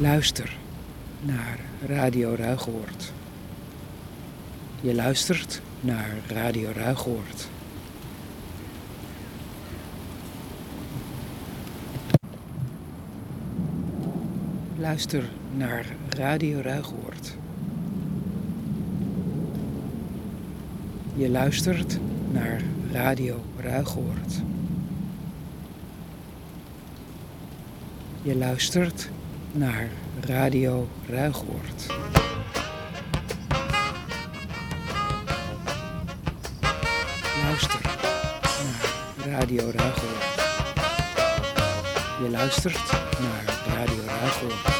Luister naar Radio Ruigoord. Je luistert naar Radio Ruigoord. Luister naar Radio Ruigoord. Je luistert naar Radio Ruigoord. Je luistert naar Radio Ruigoord. Luister naar Radio Ruigoord. Je luistert naar Radio Ruigoord.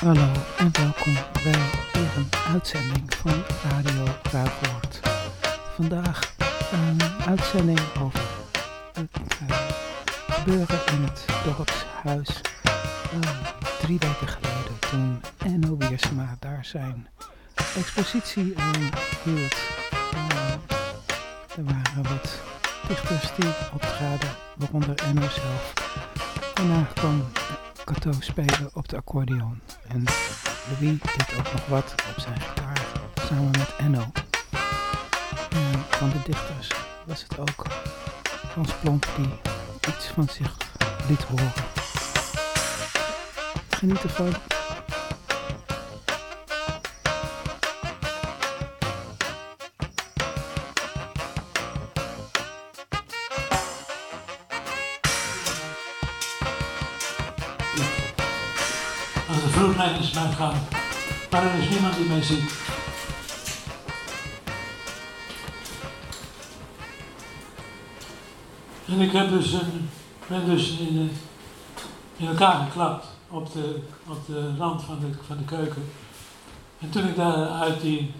Hallo en welkom bij weer een uitzending van Radio Ruigoord. Vandaag een uitzending over het uh, gebeuren in het dorpshuis uh, drie weken geleden toen Enno Wiersma daar zijn expositie hield. er waren wat dichters die optraden, waaronder Enno zelf. Daarna kwam Cato spelen op de accordeon en Louis deed ook nog wat op zijn gitaar samen met Enno. Van de dichters was het ook Hans Plomp die iets van zich liet horen. Geniet ervan. Als de vloerlijn is mijn gang, maar er is niemand die mij ziet. En ik heb dus ben dus in, de, in elkaar geklapt op de, op de rand van de, van de keuken. En toen ik daar uit die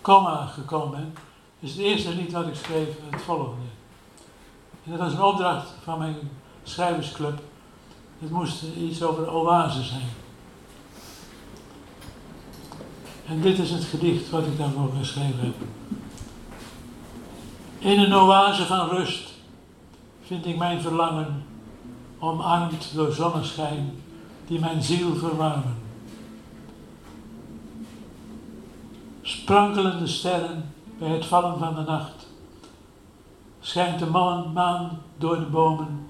coma gekomen ben, is het eerste lied wat ik schreef het volgende. En dat was een opdracht van mijn schrijversclub. Het moest iets over oase zijn. En dit is het gedicht wat ik daarvoor geschreven heb. In een oase van rust vind ik mijn verlangen, omarmd door zonneschijn die mijn ziel verwarmen. Sprankelende sterren bij het vallen van de nacht. Schijnt de maan, maan door de bomen,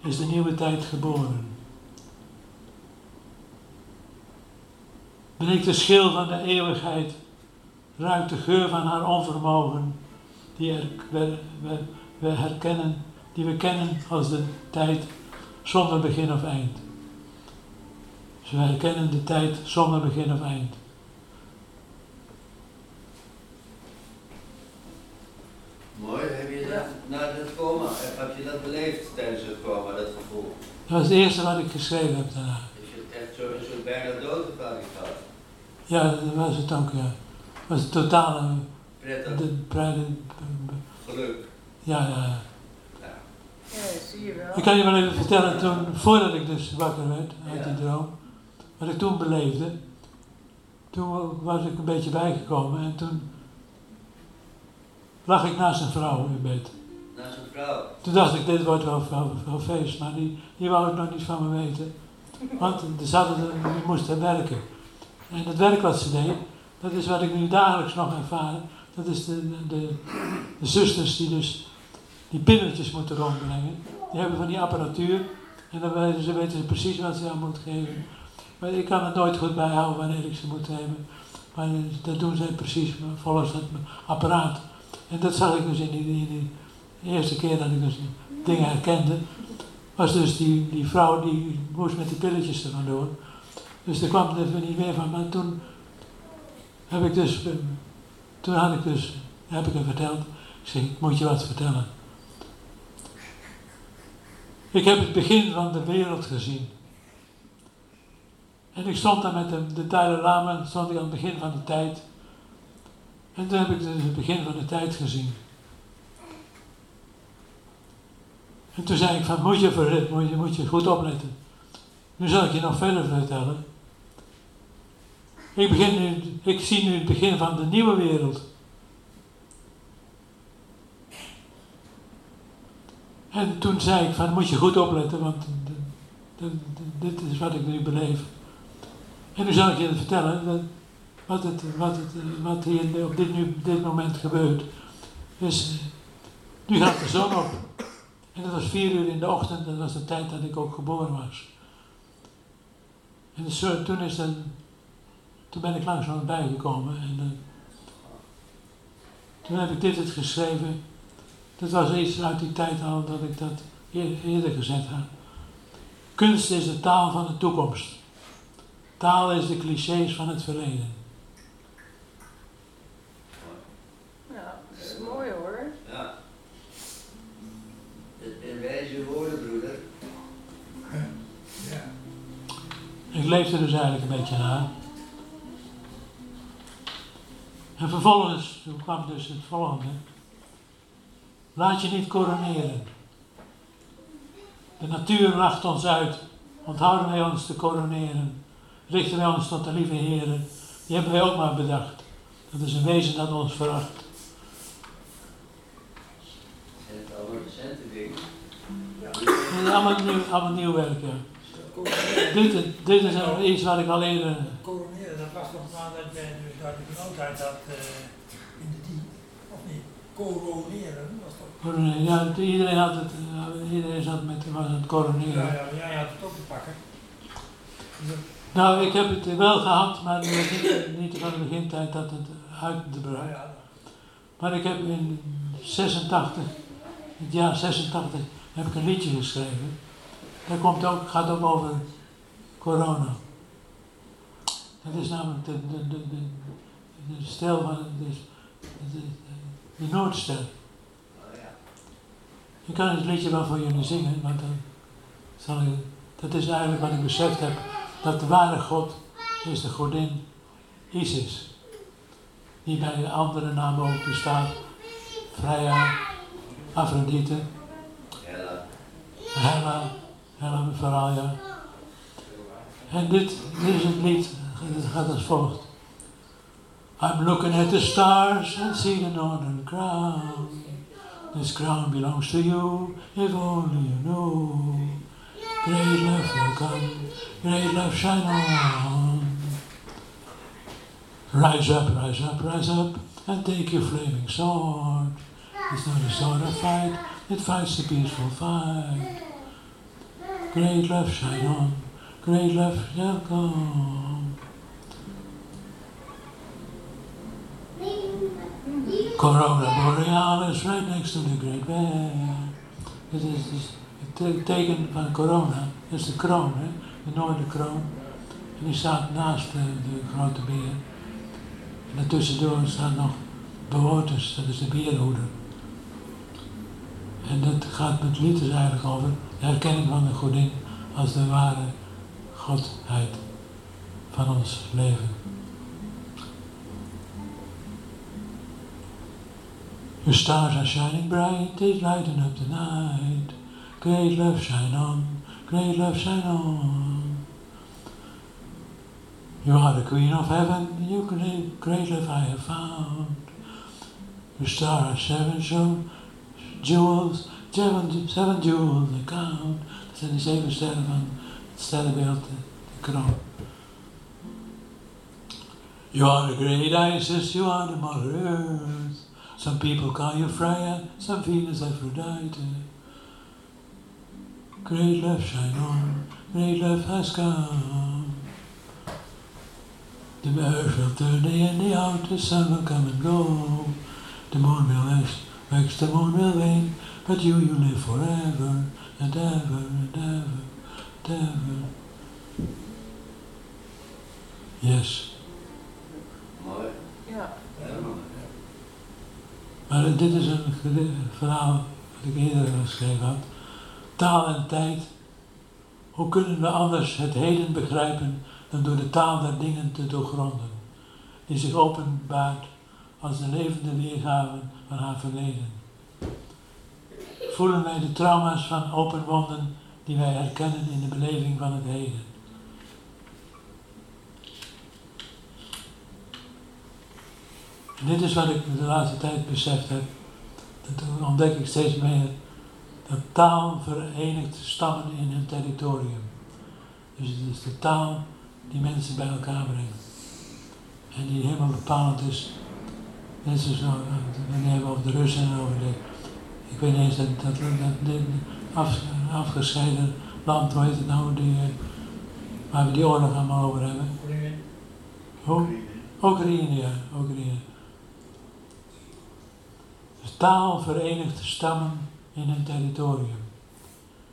is de nieuwe tijd geboren. Ben ik de schil van de eeuwigheid, ruikt de geur van haar onvermogen, die er, we, we, herkennen, die we kennen als de tijd zonder begin of eind. Dus we herkennen de tijd zonder begin of eind. Mooi, heb je dat na het coma, heb je dat beleefd tijdens het coma, dat gevoel? Dat was het eerste wat ik geschreven heb daarna. Is je echt zo, een soort bijna doodervaring gehad? Ja, dat was het ook, ja. Het was het totale Prettig, de, de, geluk. ja, ja. Ja. Ja, zie je wel. Ik kan je wel even vertellen, toen, voordat ik dus wakker werd uit die droom, wat ik toen beleefde, toen was ik een beetje bijgekomen en toen lag ik naast een vrouw in bed. Naast een vrouw. Toen dacht ik, dit wordt wel, wel, wel feest, maar die, die wou het nog niet van me weten. Want ze hadden, die moesten werken. En het werk wat ze deed, dat is wat ik nu dagelijks nog ervaar. Dat is de, de, de zusters die dus die pilletjes moeten rondbrengen. Die hebben van die apparatuur. En dan weten ze, precies wat ze aan moeten geven. Maar ik kan het nooit goed bijhouden wanneer ik ze moet nemen. Maar dat doen zij precies volgens het apparaat. En dat zag ik dus in die, die eerste keer dat ik dus dingen herkende. Was dus die, die vrouw die moest met die pilletjes er vandoor. Dus daar kwam het niet meer van. Maar toen heb ik dus, eh, toen had ik dus, heb ik hem verteld. Ik zeg, ik moet je wat vertellen. Ik heb het begin van de wereld gezien. En ik stond daar met de, de Dalai Lama, stond ik aan het begin van de tijd. En toen heb ik dus het begin van de tijd gezien. En toen zei ik van, moet je, voor, moet je, moet je goed opletten. Nu zal ik je nog verder vertellen. Ik, begin nu, ik zie nu het begin van de nieuwe wereld. En toen zei ik van, moet je goed opletten, want dit is wat ik nu beleef. En nu zal ik je vertellen, wat, het, wat, het, wat hier op dit, nu, dit moment gebeurt. Dus nu gaat de zon op. En dat was vier uur in de ochtend, dat was de tijd dat ik ook geboren was. En toen, is dan, toen ben ik langzaam bijgekomen en toen heb ik dit het geschreven. Dat was iets uit die tijd al dat ik dat eerder gezet had. Kunst is de taal van de toekomst. Taal is de clichés van het verleden. Ja, dat is mooi hoor. Ja. In wijze woorden, broeder. Ja. Ik leefde dus eigenlijk een beetje naar. En vervolgens, toen kwam dus het volgende. Laat je niet coroneren. De natuur lacht ons uit. Onthouden wij ons te coroneren. Richten wij ons tot de lieve Heren. Die hebben wij ook maar bedacht. Dat is een wezen dat ons veracht. En het allemaal recente dingen. Ja. Allemaal nieuw, allemaal nieuw werk, ja. Dit, dit is iets wat ik al eerder... Coroneren, dat was nog nadat jij dus uit de genootheid had uh, in de die, of niet? Coroneren was ja, iedereen had het, uh, iedereen zat met, was het coroneren. Ja, ja, jij had het ook te pakken. Nou, ik heb het wel gehad, maar niet, niet van de begintijd dat het uit te brengen. Maar ik heb in 86, het jaar 86, heb ik een liedje geschreven. Dat komt ook, gaat ook over corona. Dat is namelijk de, de, de, de, de stijl van de, de, de Noordster. Ik kan het liedje wel voor jullie zingen, want dan zal ik, dat is eigenlijk wat ik beseft heb dat de ware God is de godin Isis. Die bij de andere namen ook bestaat. Freya, Aphrodite, Hella, Hella, Varalia. En dit, dit is het lied, het gaat als volgt. I'm looking at the stars and see the northern crown. This crown belongs to you, if only you know. Great love will come, great love shine on. Rise up, rise up, rise up, and take your flaming sword. It's not a sword of fight, it fights the peaceful fight. Great love shine on, great love shall come. Corona Borealis right next to the Great Bear. Dit is, het teken van corona, is de kroon, hè? de Noorderkroon. En die staat naast de, de grote beer. En daartussendoor staat nog bewoters, dat is de beerhoeder. En dat gaat met dus eigenlijk over de herkenning van de godin als de ware godheid van ons leven. Your stars are shining bright, they lighten up the night. Great love shine on, great love shine on. You are the queen of heaven, you great, great love I have found. Your star are seven show, jewels, seven, seven jewels they count. Zijn de zeven sterren van het sterrenbeeld, de. You are the great Isis, you are the mother earth. Some people call you Freya, some Venus Aphrodite. Great love shine on, great love has come. The earth will turn day in day out, the sun will come and go. The moon will wax, wax the moon will wane, but you, you live forever and ever and ever and ever. Yes. Mooi. Ja. Helemaal. Maar dit is een verhaal wat ik eerder geschreven had. Taal en tijd. Hoe kunnen we anders het heden begrijpen dan door de taal der dingen te doorgronden, die zich openbaart als de levende weergave van haar verleden? Voelen wij de trauma's van open wonden die wij herkennen in de beleving van het heden? Dit is wat ik de laatste tijd beseft heb. Dat ontdek ik steeds meer Dat taal verenigt stammen in hun territorium. Dus het is de taal die mensen bij elkaar brengt. En die helemaal bepalend is. Net zoals nou, wanneer we over de Russen en over de. Ik weet niet eens dat, dat, dat, af, afgescheiden land, hoe heet het nou, die, eh, waar we die oorlog allemaal over hebben. Hoe? Oekraïne, ja, Oekraïne. Taal verenigt stammen in hun territorium.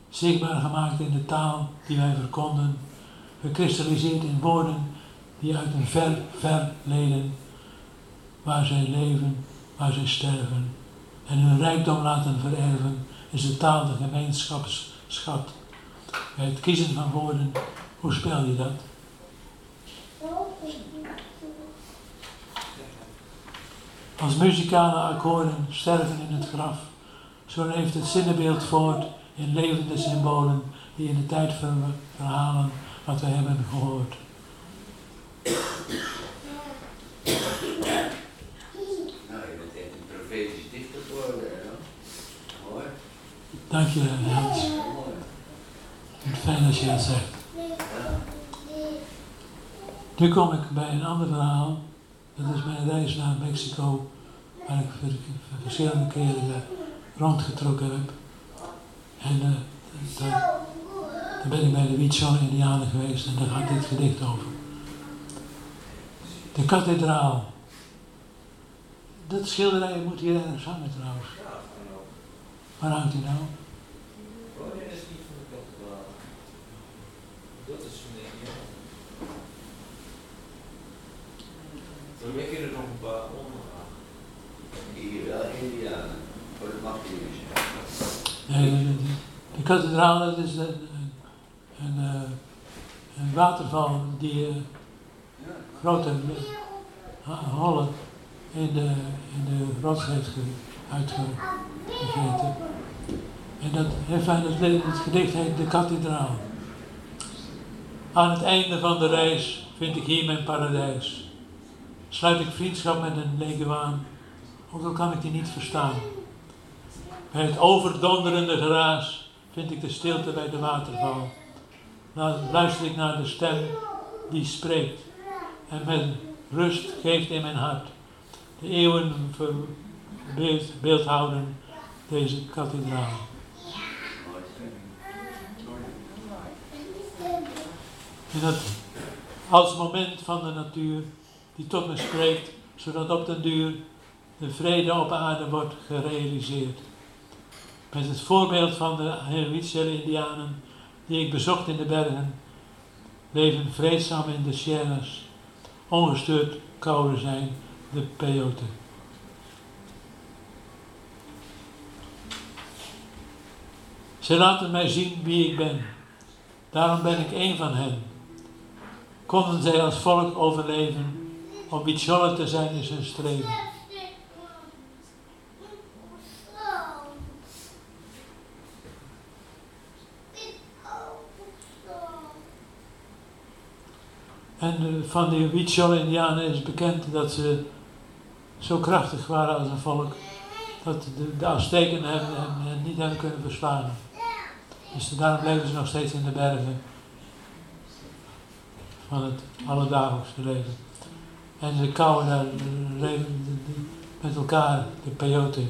Zichtbaar gemaakt in de taal die wij verkonden, gekristalliseerd in woorden die uit een ver, ver leden, waar zij leven, waar zij sterven, en hun rijkdom laten vererven, is de taal de gemeenschapsschat. Bij het kiezen van woorden, hoe spel je dat? Als muzikale akkoorden sterven in het graf, zo leeft het zinnenbeeld voort in levende symbolen die in de tijd verhalen wat we hebben gehoord. Nou, je bent echt een profetisch dichter geworden, hè? Mooi. Dank je, Hans. Fijn dat je dat zegt. Nu kom ik bij een ander verhaal. Dat is mijn reis naar Mexico, waar ik ver- verschillende keren eh, rondgetrokken heb. En eh, daar, ben ik bij de Huichol-Indianen geweest en daar gaat dit gedicht over. De kathedraal. Dat schilderij moet hier ergens hangen trouwens. Waar hangt hij nou? Oh nee, dat is niet van de kathedraal. Dat is van de Indianen. Dan liggen er nog een paar onder. Hier wel Indianen. Oh, zijn. Nee, de, de, de kathedraal dat is een, een, een, eh, een waterval die eh, Ja. grote hollen in de, in de rots heeft ge- uitgegeten. En dat, heel fijn, het, het gedicht heet De Kathedraal. Aan het einde van de reis vind ik hier mijn paradijs. Sluit ik vriendschap met een leguaan, ook al kan ik die niet verstaan. Bij het overdonderende geraas vind ik de stilte bij de waterval. Dan luister ik naar de stem die spreekt en met rust geeft in mijn hart. De eeuwen beeld, beeldhouden deze kathedraal. En als moment van de natuur die tot me spreekt, zodat op den duur de vrede op aarde wordt gerealiseerd. Met het voorbeeld van de Huichol-Indianen die ik bezocht in de bergen, leven vreedzaam in de Sierras, ongestuurd koude zijn de peyote. Ze laten mij zien wie ik ben. Daarom ben ik één van hen. Konden zij als volk overleven, om Huichol te zijn is hun streven. En eh, van de Huichol-Indianen is bekend dat ze zo krachtig waren als een volk, dat de, de Azteken hen, niet hebben kunnen verslaan. Dus daarom leven ze nog steeds in de bergen van het alledaagse leven. En ze kauwen daar met elkaar, de peyote,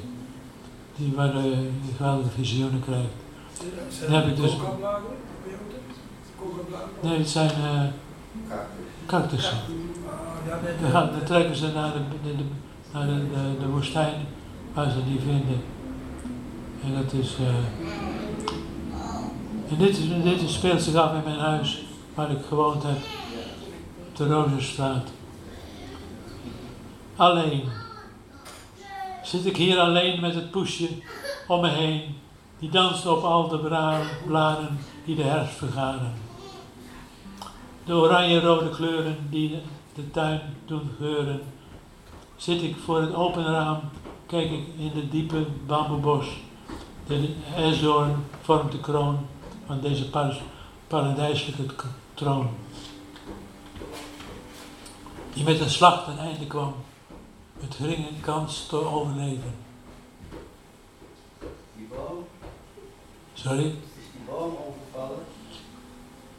die waar je geweldige visioenen krijgt. Zijn heb ik dus-? Nee, het zijn eh Cactus. cactussen. Ah, Dan, gaan, dan trekken ze naar de, de, de, naar de, de, de woestijn waar ze die vinden. En dat is. eh en dit, is- dit is- speelt zich af in mijn huis waar ik gewoond heb, op de Rozenstraat. Alleen. Zit ik hier alleen met het poesje om me heen, die danst op al de blaren die de herfst vergaren. De oranje-rode kleuren die de tuin doen geuren. Zit ik voor het open raam, kijk ik in de diepe bamboebos. De esdoorn vormt de kroon van deze par paradijselijke troon. Die met een slag ten einde kwam, met geringe kans te overleven. Die bal? Sorry? Is die boom omgevallen?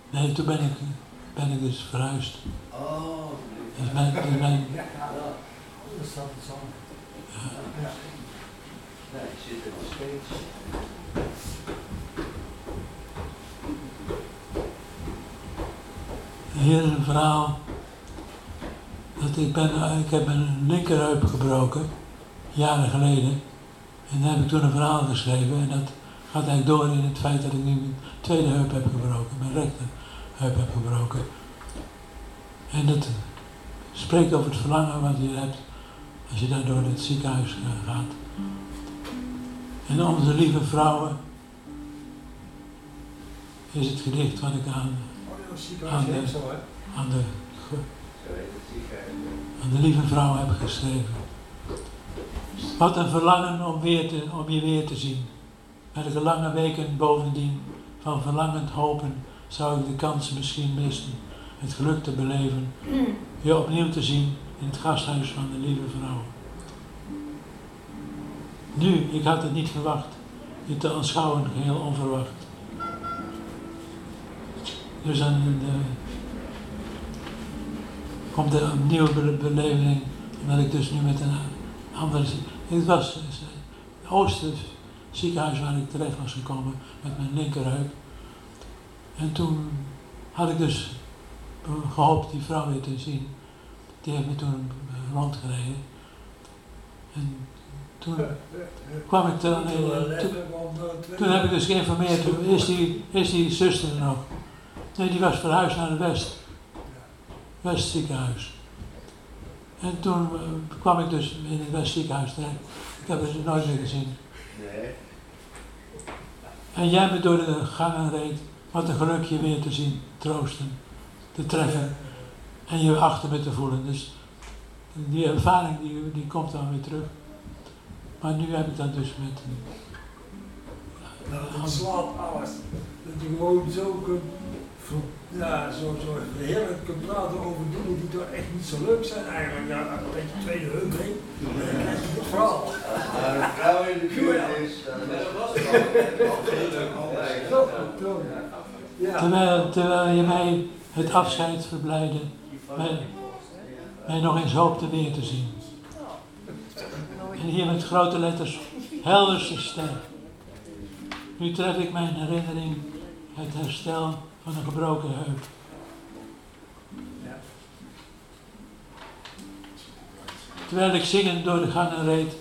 Nee, toen ben ik, ben ik dus verhuisd. Oh, Dus mijn, dus mijn, Ja, dat is dat zo. nee, ik zit er nog steeds. hier een verhaal. Dat ik, ben, ik heb een linkerheup gebroken, jaren geleden. En daar heb ik toen een verhaal geschreven. En dat gaat eigenlijk door in het feit dat ik nu mijn tweede heup heb gebroken. Mijn rechterheup heb gebroken. En dat spreekt over het verlangen wat je hebt als je daar door het ziekenhuis gaat. En onze lieve vrouwen is het gedicht wat ik aan, Oh, zo hè. aan, de, Aan de lieve vrouw heb geschreven. Wat een verlangen om, weer te, om je weer te zien. Welke lange weken bovendien van verlangend hopen zou ik de kans misschien missen het geluk te beleven, je opnieuw te zien in het gasthuis van de lieve vrouw. Nu, ik had het niet verwacht, je te aanschouwen geheel onverwacht. Dus dan de, komt er een nieuwe be- beleving, omdat ik dus nu met een andere... Het was het Ooster ziekenhuis waar ik terecht was gekomen met mijn linkerheup. En toen had ik dus gehoopt die vrouw weer te zien. Die heeft me toen eh, rondgereden. En toen kwam ik er alleen. Toen, toen heb ik dus geïnformeerd, is die, is die zuster er nog? Nee, die was verhuisd naar het West. Westziekenhuis. En toen eh, kwam ik dus in het Westziekenhuis terecht. Ik heb ze nooit meer gezien. Nee. En jij me door de gangen reed, wat een geluk je weer te zien, troosten, te treffen en je achter me te voelen. Dus die ervaring die, die komt dan weer terug. Maar nu heb ik dat dus met een Nou, het slaat alles. Dat je gewoon zo kunt, ja, zo, zo heerlijk kunt praten over dingen die toch echt niet zo leuk zijn eigenlijk. Ja, een beetje tweede heup heen. Verhaal. Vrouw in de buurt is, dan Ja, is dat was. Heel leuk altijd. Terwijl, terwijl je mij het afscheid verblijden, mij, mij nog eens hoopte weer te zien. En hier met grote letters, helderste ster. Nu tref ik mijn herinnering het herstel van een gebroken heup. Terwijl ik zingend door de gangen reed,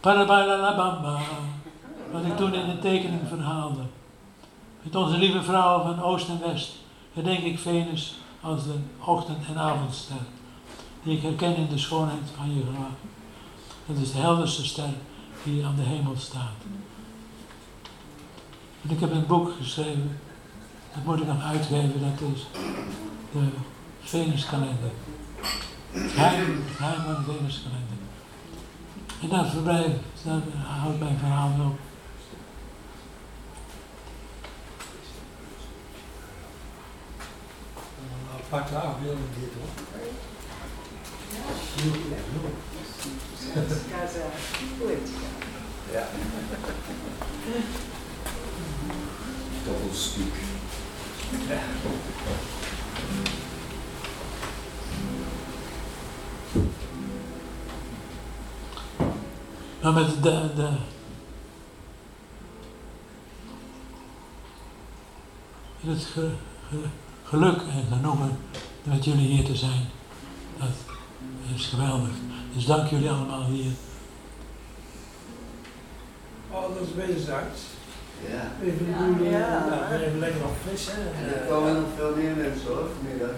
Parabalalabamba, wat ik toen in de tekening verhaalde. Met onze lieve vrouwen van Oost en West herdenk ik Venus als de ochtend- en avondster, die ik herken in de schoonheid van je gelaat. Dat is de helderste ster die aan de hemel staat. En ik heb een boek geschreven, dat moet ik nog uitgeven, dat is de Venuskalender. Geheim, van de Venuskalender. En daar verblijf, daar houdt mijn verhaal op. Een aparte afbeelding dit hoor. Casa. Goed. Ja. Met de, de het ge- ge- geluk en genoegen met jullie hier te zijn. Dat is geweldig. Dus dank jullie allemaal hier. Is wederzijds. Ja. Even Ja, doen, ja. even lekker nog vis hè. En er komen nog veel meer mensen hoor, vanmiddag.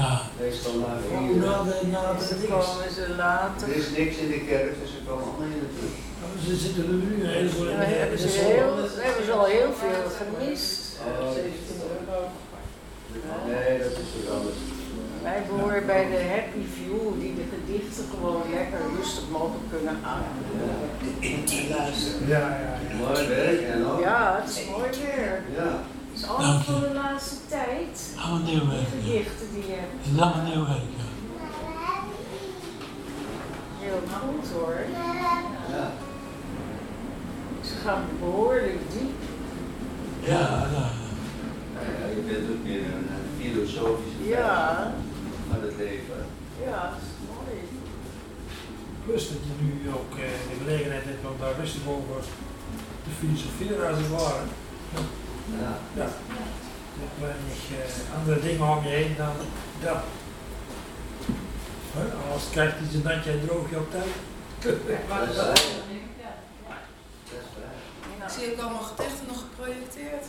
Ja, Meestal na vier. na de, na de Dan dings. komen ze later. Er is niks in de kerk, dus ze komen allemaal in de. Oh, Ze zitten er nu een heleboel in We de ze heel, hebben ze al heel veel gemist. Oh. 17 euro. Nee, dat is wat anders. Behoren bij de Happy View die de gedichten gewoon lekker rustig mogen kunnen aan. luisteren. Ja, ja, ja. Mooi werk en ook. Ja, het is mooi weer. Ja. Het is allemaal van de laatste tijd. allemaal nieuw Die werk. Ja. gedichten die je hebt. Allemaal nieuw werk. Ja. Heel goed hoor. Ja. Ze gaan behoorlijk diep. Ja, ja. Nou ja, je bent ook meer een eh, filosofische Ja. Ja, dat is mooi. Plus dat je nu ook eh, de gelegenheid hebt om daar rustig over te filosoferen als het ware. Ja. Ja. Met weinig eh, andere dingen om je heen dan dat. Hè, Als het krijgt iets een natje en droog je op tijd. Dat is waar. Is Ik zie ook allemaal gedichten nog geprojecteerd.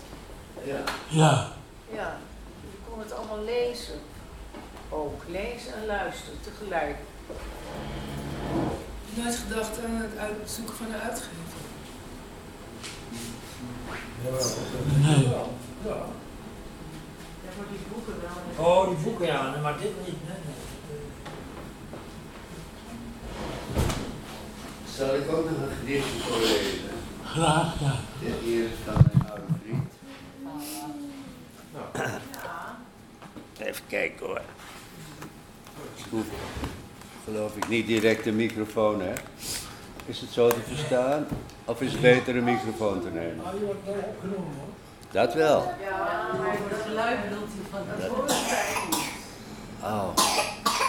Ja. Ja, ja, je kon het allemaal lezen. Ook lezen en luisteren tegelijk. Nooit gedacht aan het uitzoeken van een uitgever. Jawel. Nee. Ja. ja. Ja, maar die boeken wel. Oh, die boeken ja, nee, maar dit niet. Nee, nee. Zal ik ook nog een gedichtje voorlezen? graag, ja. Dit hier is van mijn oude vriend. Ja. Even kijken hoor. Ik hoef, geloof ik, niet direct de microfoon, hè? Is het zo te verstaan? Of is het beter een microfoon te nemen? Ah, je wordt wel opgenomen hoor. Dat wel. Ja, maar het geluid bedoelt hij van dat hoort. Oh.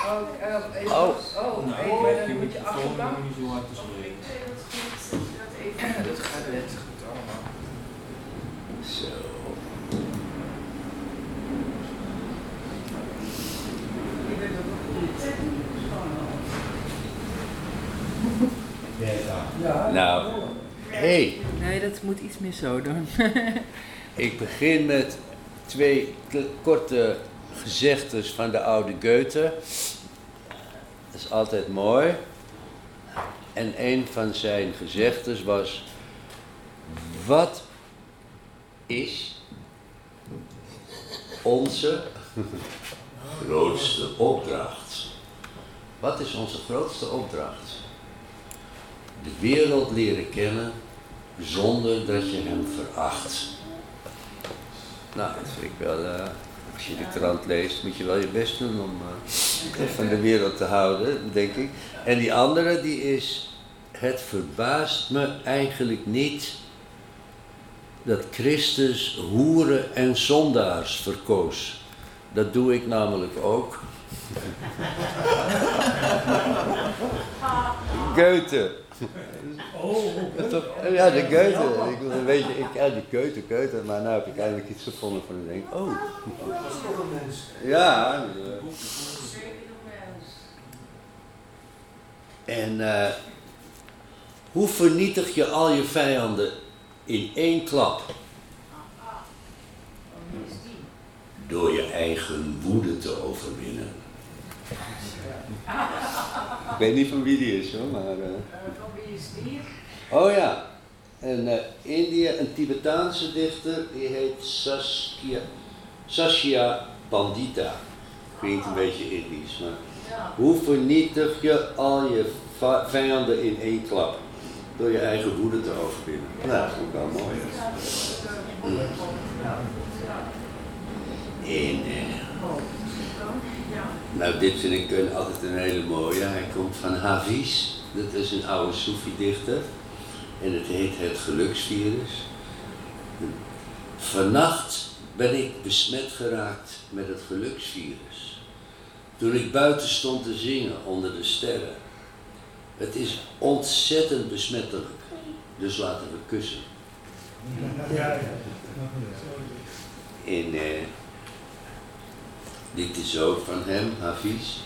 Oh, oh, even, Oh. oh, Nou, dan je moet je achterkant. niet zo hard te spreken. Dat gaat net goed allemaal. Zo. Je bent ook een goede techniek. Ja, Nou. Hey, Nee, dat moet iets meer zo doen. ik begin met twee korte gezegdes van de oude Goethe. Dat is altijd mooi. En een van zijn gezegdes was: Wat is onze grootste opdracht? Wat is onze grootste opdracht? De wereld leren kennen zonder dat je hem veracht. Nou, dat vind ik wel. eh, als je de krant leest, moet je wel je best doen om eh, van de wereld te houden, denk ik. En die andere, die is. Het verbaast me eigenlijk niet dat Christus hoeren en zondaars verkoos. Dat doe ik namelijk ook. Goethe. Oh, Toch? Ja, de Goethe. Ik, wil een beetje, ik, ja, die Goethe, Goethe. Maar nu heb ik eindelijk iets gevonden van ik denk, oh. Ja. En eh, hoe vernietig je al je vijanden in één klap? Door je eigen woede te overwinnen. Ik weet niet van wie die is hoor, maar... eh, Van wie is die? Oh ja, een eh India, een Tibetaanse dichter, die heet Saskia, Saskia Pandita. Klinkt een beetje Indisch, maar Ja. hoe vernietig je al je vijanden in één klap? Door je eigen woede te overwinnen. Nou, dat vond ik wel mooi. hè. En, eh, nou, dit vind ik altijd een hele mooie. Hij komt van Hafiz. Dat is een oude Soefi-dichter. En het heet Het Geluksvirus. Vannacht ben ik besmet geraakt met het geluksvirus. Toen ik buiten stond te zingen onder de sterren. Het is ontzettend besmettelijk. Dus laten we kussen. ja, ja. En eh, dit is ook van hem, Hafiz.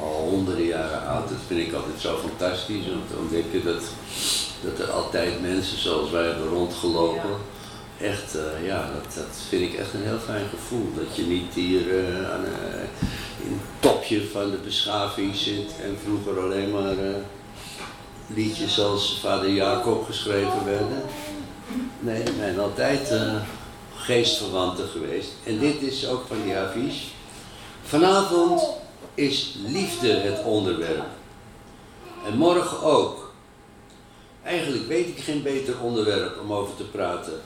Al honderden jaren oud. Dat vind ik altijd zo fantastisch om te ontdekken dat, dat er altijd mensen zoals wij hebben rondgelopen. Echt, eh, ja, dat, dat vind ik echt een heel fijn gevoel. Dat je niet hier eh, aan, eh, in het topje van de beschaving zit en vroeger alleen maar liedjes zoals Vader Jacob geschreven werden. Nee, er zijn altijd geestverwanten geweest. En dit is ook van die Hafiz. Vanavond is liefde het onderwerp. En morgen ook. Eigenlijk weet ik geen beter onderwerp om over te praten.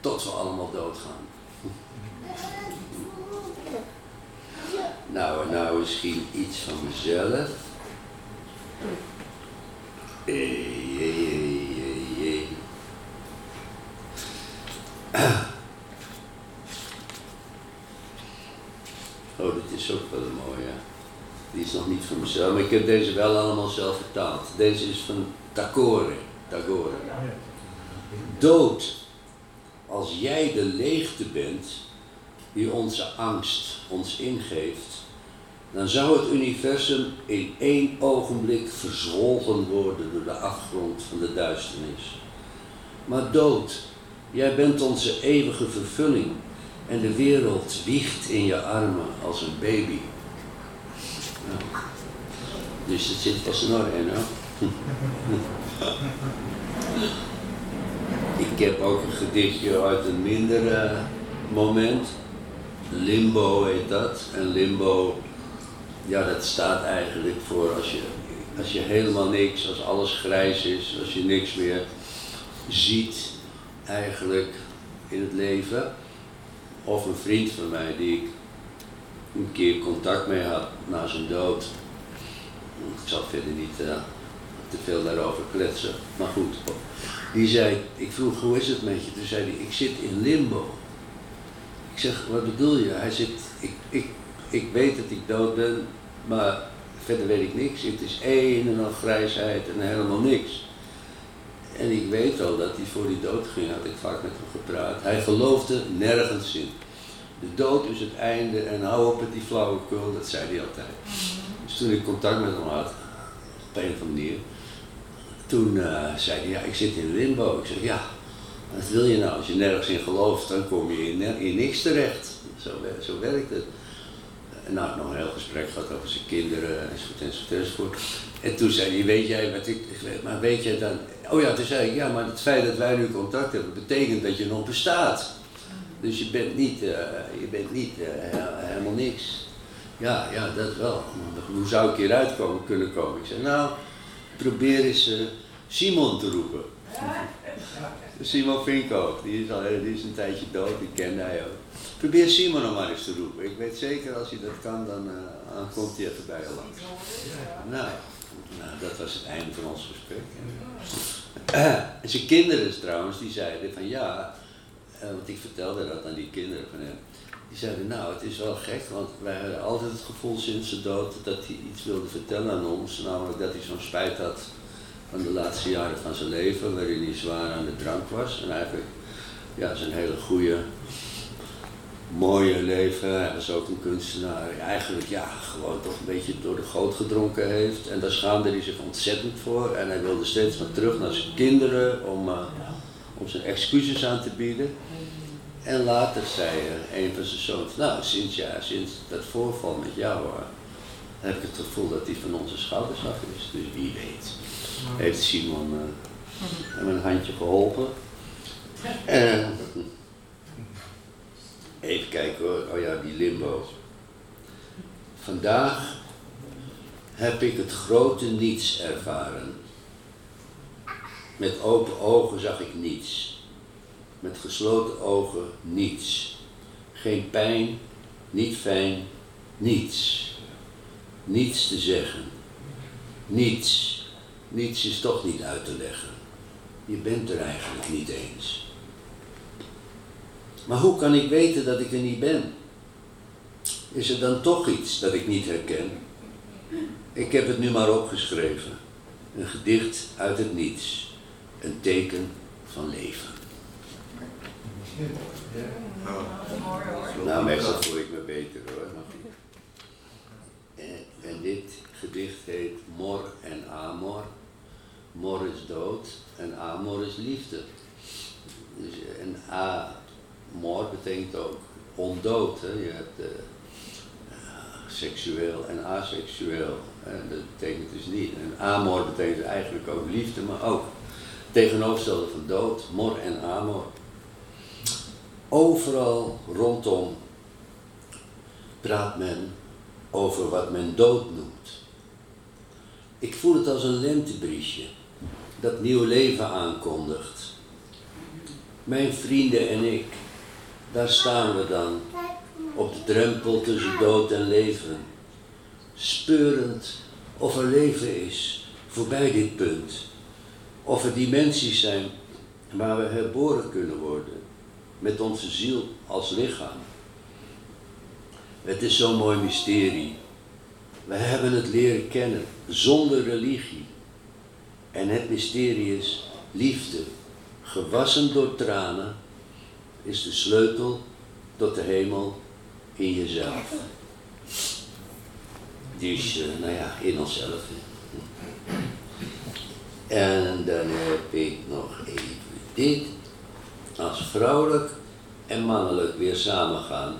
Tot we allemaal doodgaan. Nou, nou misschien iets van mezelf. Jee, jee. is ook wel een mooie. Die is nog niet van mezelf, maar ik heb deze wel allemaal zelf vertaald. Deze is van Tagore. Tagore. Dood, als jij de leegte bent die onze angst ons ingeeft, dan zou het universum in één ogenblik verzwolgen worden door de afgrond van de duisternis. Maar dood, jij bent onze eeuwige vervulling en de wereld wiegt in je armen als een baby. Dus het zit pas in hè? Ik heb ook een gedichtje uit een minder eh, moment. Limbo heet dat. En limbo, ja, dat staat eigenlijk voor als je, als je helemaal niks, als alles grijs is, als je niks meer ziet eigenlijk in het leven. Of een vriend van mij die ik een keer contact mee had na zijn dood. Ik zal verder niet uh, te veel daarover kletsen, maar goed. Die zei, ik vroeg hoe is het met je? Toen zei hij, ik zit in limbo. Ik zeg, wat bedoel je? Hij zegt, ik, ik, ik weet dat ik dood ben, maar verder weet ik niks. Het is één en al grijsheid en helemaal niks. En ik weet al dat hij voor die dood ging, had ik vaak met hem gepraat. Hij geloofde nergens in. De dood is het einde en hou op met die flauwekul, dat zei hij altijd. Dus toen ik contact met hem had, op een of andere manier, toen uh, zei hij, ja, ik zit in limbo. Ik zeg, ja, wat wil je nou? Als je nergens in gelooft, dan kom je in, in niks terecht. Zo, zo werkt het. En nou, nog een heel gesprek gehad over zijn kinderen, enzovoort, enzovoort, enzovoort. En toen zei hij, weet jij wat ik, maar weet jij dan, oh ja, toen zei ik, ja, maar het feit dat wij nu contact hebben, betekent dat je nog bestaat. Dus je bent niet, uh, je bent niet uh, helemaal niks. Ja, ja, dat wel. Hoe zou ik hieruit komen, kunnen komen? Ik zei, nou, probeer eens uh, Simon te roepen. Simon Vinko, die is, al, die is een tijdje dood, die kende hij ook. Probeer Simon nog maar eens te roepen. Ik weet zeker, als hij dat kan, dan, dan komt hij even bij je langs. Nou, nou, dat was het einde van ons gesprek. En zijn kinderen trouwens, die zeiden van ja, want ik vertelde dat aan die kinderen van hem. Die zeiden, nou, het is wel gek, want wij hadden altijd het gevoel sinds zijn dood dat hij iets wilde vertellen aan ons. Namelijk dat hij zo'n spijt had van de laatste jaren van zijn leven, waarin hij zwaar aan de drank was. En eigenlijk, ja, zijn hele goede, mooie leven. Hij was ook een kunstenaar. Eigenlijk, ja, gewoon toch een beetje door de goot gedronken heeft. En daar schaamde hij zich ontzettend voor. En hij wilde steeds maar terug naar zijn kinderen om, uh, om zijn excuses aan te bieden. En later zei een van zijn zoons, nou, sinds, ja, sinds dat voorval met jou hoor, heb ik het gevoel dat hij van onze schouders af is. Dus wie weet, heeft Simon hem een handje geholpen. En, even kijken hoor, oh ja, die limbo. Vandaag heb ik het grote niets ervaren. Met open ogen zag ik niets met gesloten ogen niets. Geen pijn, niet fijn, niets. Niets te zeggen. Niets. Niets is toch niet uit te leggen. Je bent er eigenlijk niet eens. Maar hoe kan ik weten dat ik er niet ben? Is er dan toch iets dat ik niet herken? Ik heb het nu maar opgeschreven. Een gedicht uit het niets. Een teken van leven. Nou, meestal voel ik me beter hoor. En, en dit gedicht heet Mor en Amor. Mor is dood en Amor is liefde. Dus, en Amor betekent ook ondood. Hè? Je hebt uh, seksueel en aseksueel. En dat betekent dus niet. En Amor betekent eigenlijk ook liefde, maar ook tegenovergestelde van dood. Mor en Amor. Overal rondom praat men over wat men dood noemt. Ik voel het als een lentebriesje dat nieuw leven aankondigt. Mijn vrienden en ik, daar staan we dan, op de drempel tussen dood en leven, speurend of er leven is voorbij dit punt, of er dimensies zijn waar we herboren kunnen worden met onze ziel als lichaam. Het is zo'n mooi mysterie. We hebben het leren kennen zonder religie. En het mysterie is liefde, gewassen door tranen, is de sleutel tot de hemel in jezelf. Dus, nou ja, in onszelf. En dan heb ik nog even dit. Als vrouwelijk en mannelijk weer samengaan.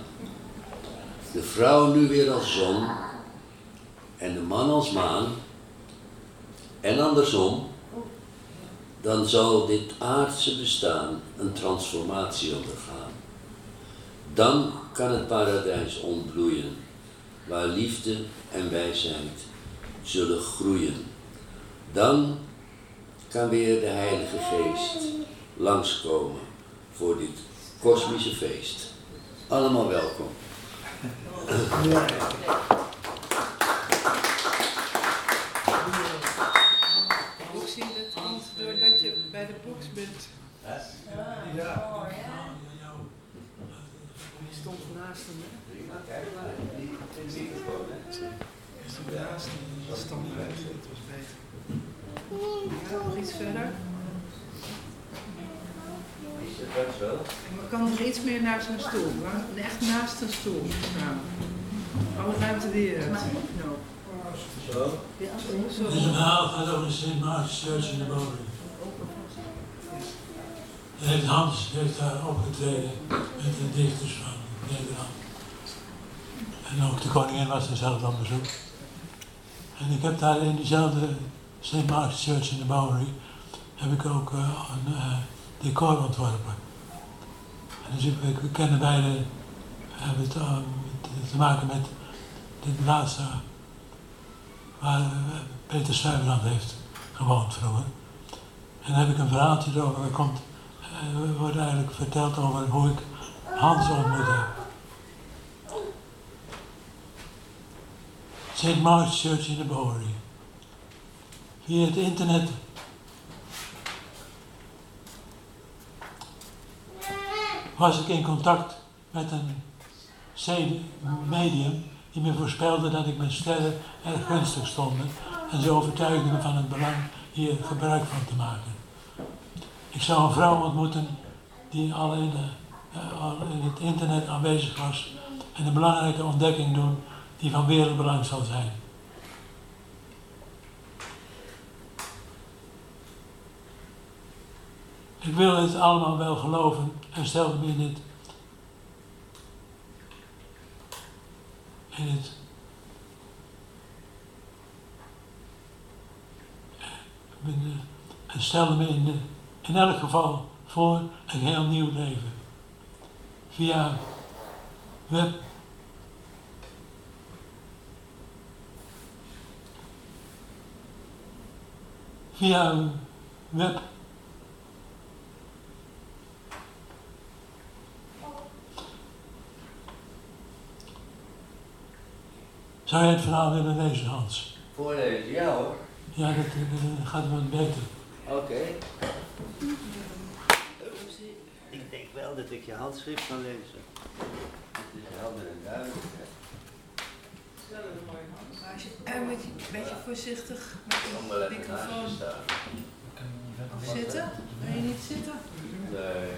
De vrouw nu weer als zon en de man als maan. En andersom, dan zal dit aardse bestaan een transformatie ondergaan. Dan kan het paradijs ontbloeien, waar liefde en wijsheid zullen groeien. Dan kan weer de Heilige Geest langskomen voor dit kosmische feest. Allemaal welkom. Boxing, dat komt doordat je bij de box Ja. Je stond naast hem, hè? Naast hem, je stond weg. Het was beter. Ja, nog iets verder. Dat wel. Maar kan nog iets meer naar zijn stoel. Echt naast een stoel staan. Alle ruimte die je hebt. No. Zo. Dit is een verhaal gaat over de St. Church in de Bowery. En Hans heeft daar opgetreden met de dichters van Nederland. En ook de koningin was er zelf op bezoek. En ik heb daar in diezelfde St. Mark's Church in de Bowery heb ik ook eh, een eh, decor ontworpen. En dus ik, we kennen beide hebben het, eh, te- maken met dit laatste waar Peter Stuyvesant heeft gewoond vroeger. En dan heb ik een verhaaltje erover. Er komt, er wordt eigenlijk verteld over hoe ik Hans ontmoet heb. St. Mark's Church in the Bowery. Via het internet was ik in contact met een medium die me voorspelde dat ik mijn sterren erg gunstig stonden en ze overtuigde me van het belang hier gebruik van te maken. Ik zou een vrouw ontmoeten die al in, eh, in het internet aanwezig was en een belangrijke ontdekking doen die van wereldbelang zal zijn. Ik wil het allemaal wel geloven en stelde me in het, het in de- en stelde me in, de, in elk geval voor een heel nieuw leven. Via web. Via web. Zou jij het verhaal willen lezen, Hans? Voorlezen, ja hoor. Ja, dat, dat gaat wat beter. Oké. Ik denk wel dat ik je handschrift kan lezen. Het is helder en duidelijk. hè. Maar als je een beetje, beetje voorzichtig met maar de microfoon zitten. Wil je niet zitten? Nee.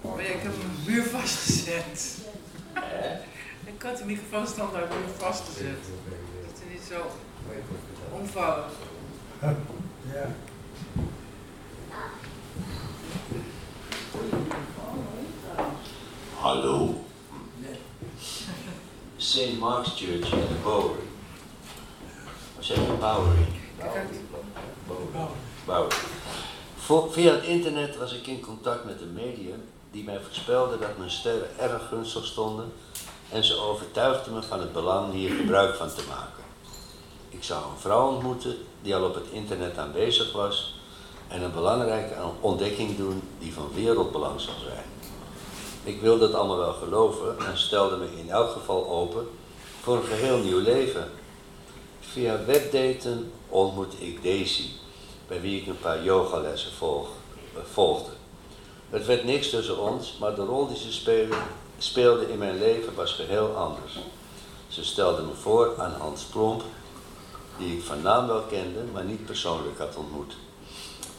Oh ja, ik heb mijn muur vastgezet. Ik had de microfoon standaard muur vastgezet. Dat hij niet zo omvallen. Ja. Hallo. St. Mark's Church in de Bowery. Of zeg je Bowery? Bowery. Bowery. Via het internet was ik in contact met een medium die mij voorspelde dat mijn sterren erg gunstig stonden en ze overtuigde me van het belang hier gebruik van te maken. Ik zou een vrouw ontmoeten die al op het internet aanwezig was en een belangrijke ontdekking doen die van wereldbelang zal zijn. Ik wilde het allemaal wel geloven en stelde me in elk geval open voor een geheel nieuw leven. Via webdaten ontmoette ik Daisy, bij wie ik een paar yogalessen eh, volgde. Het werd niks tussen ons, maar de rol die ze speelde in mijn leven was geheel anders. Ze stelde me voor aan Hans Plomp, die ik van naam wel kende, maar niet persoonlijk had ontmoet.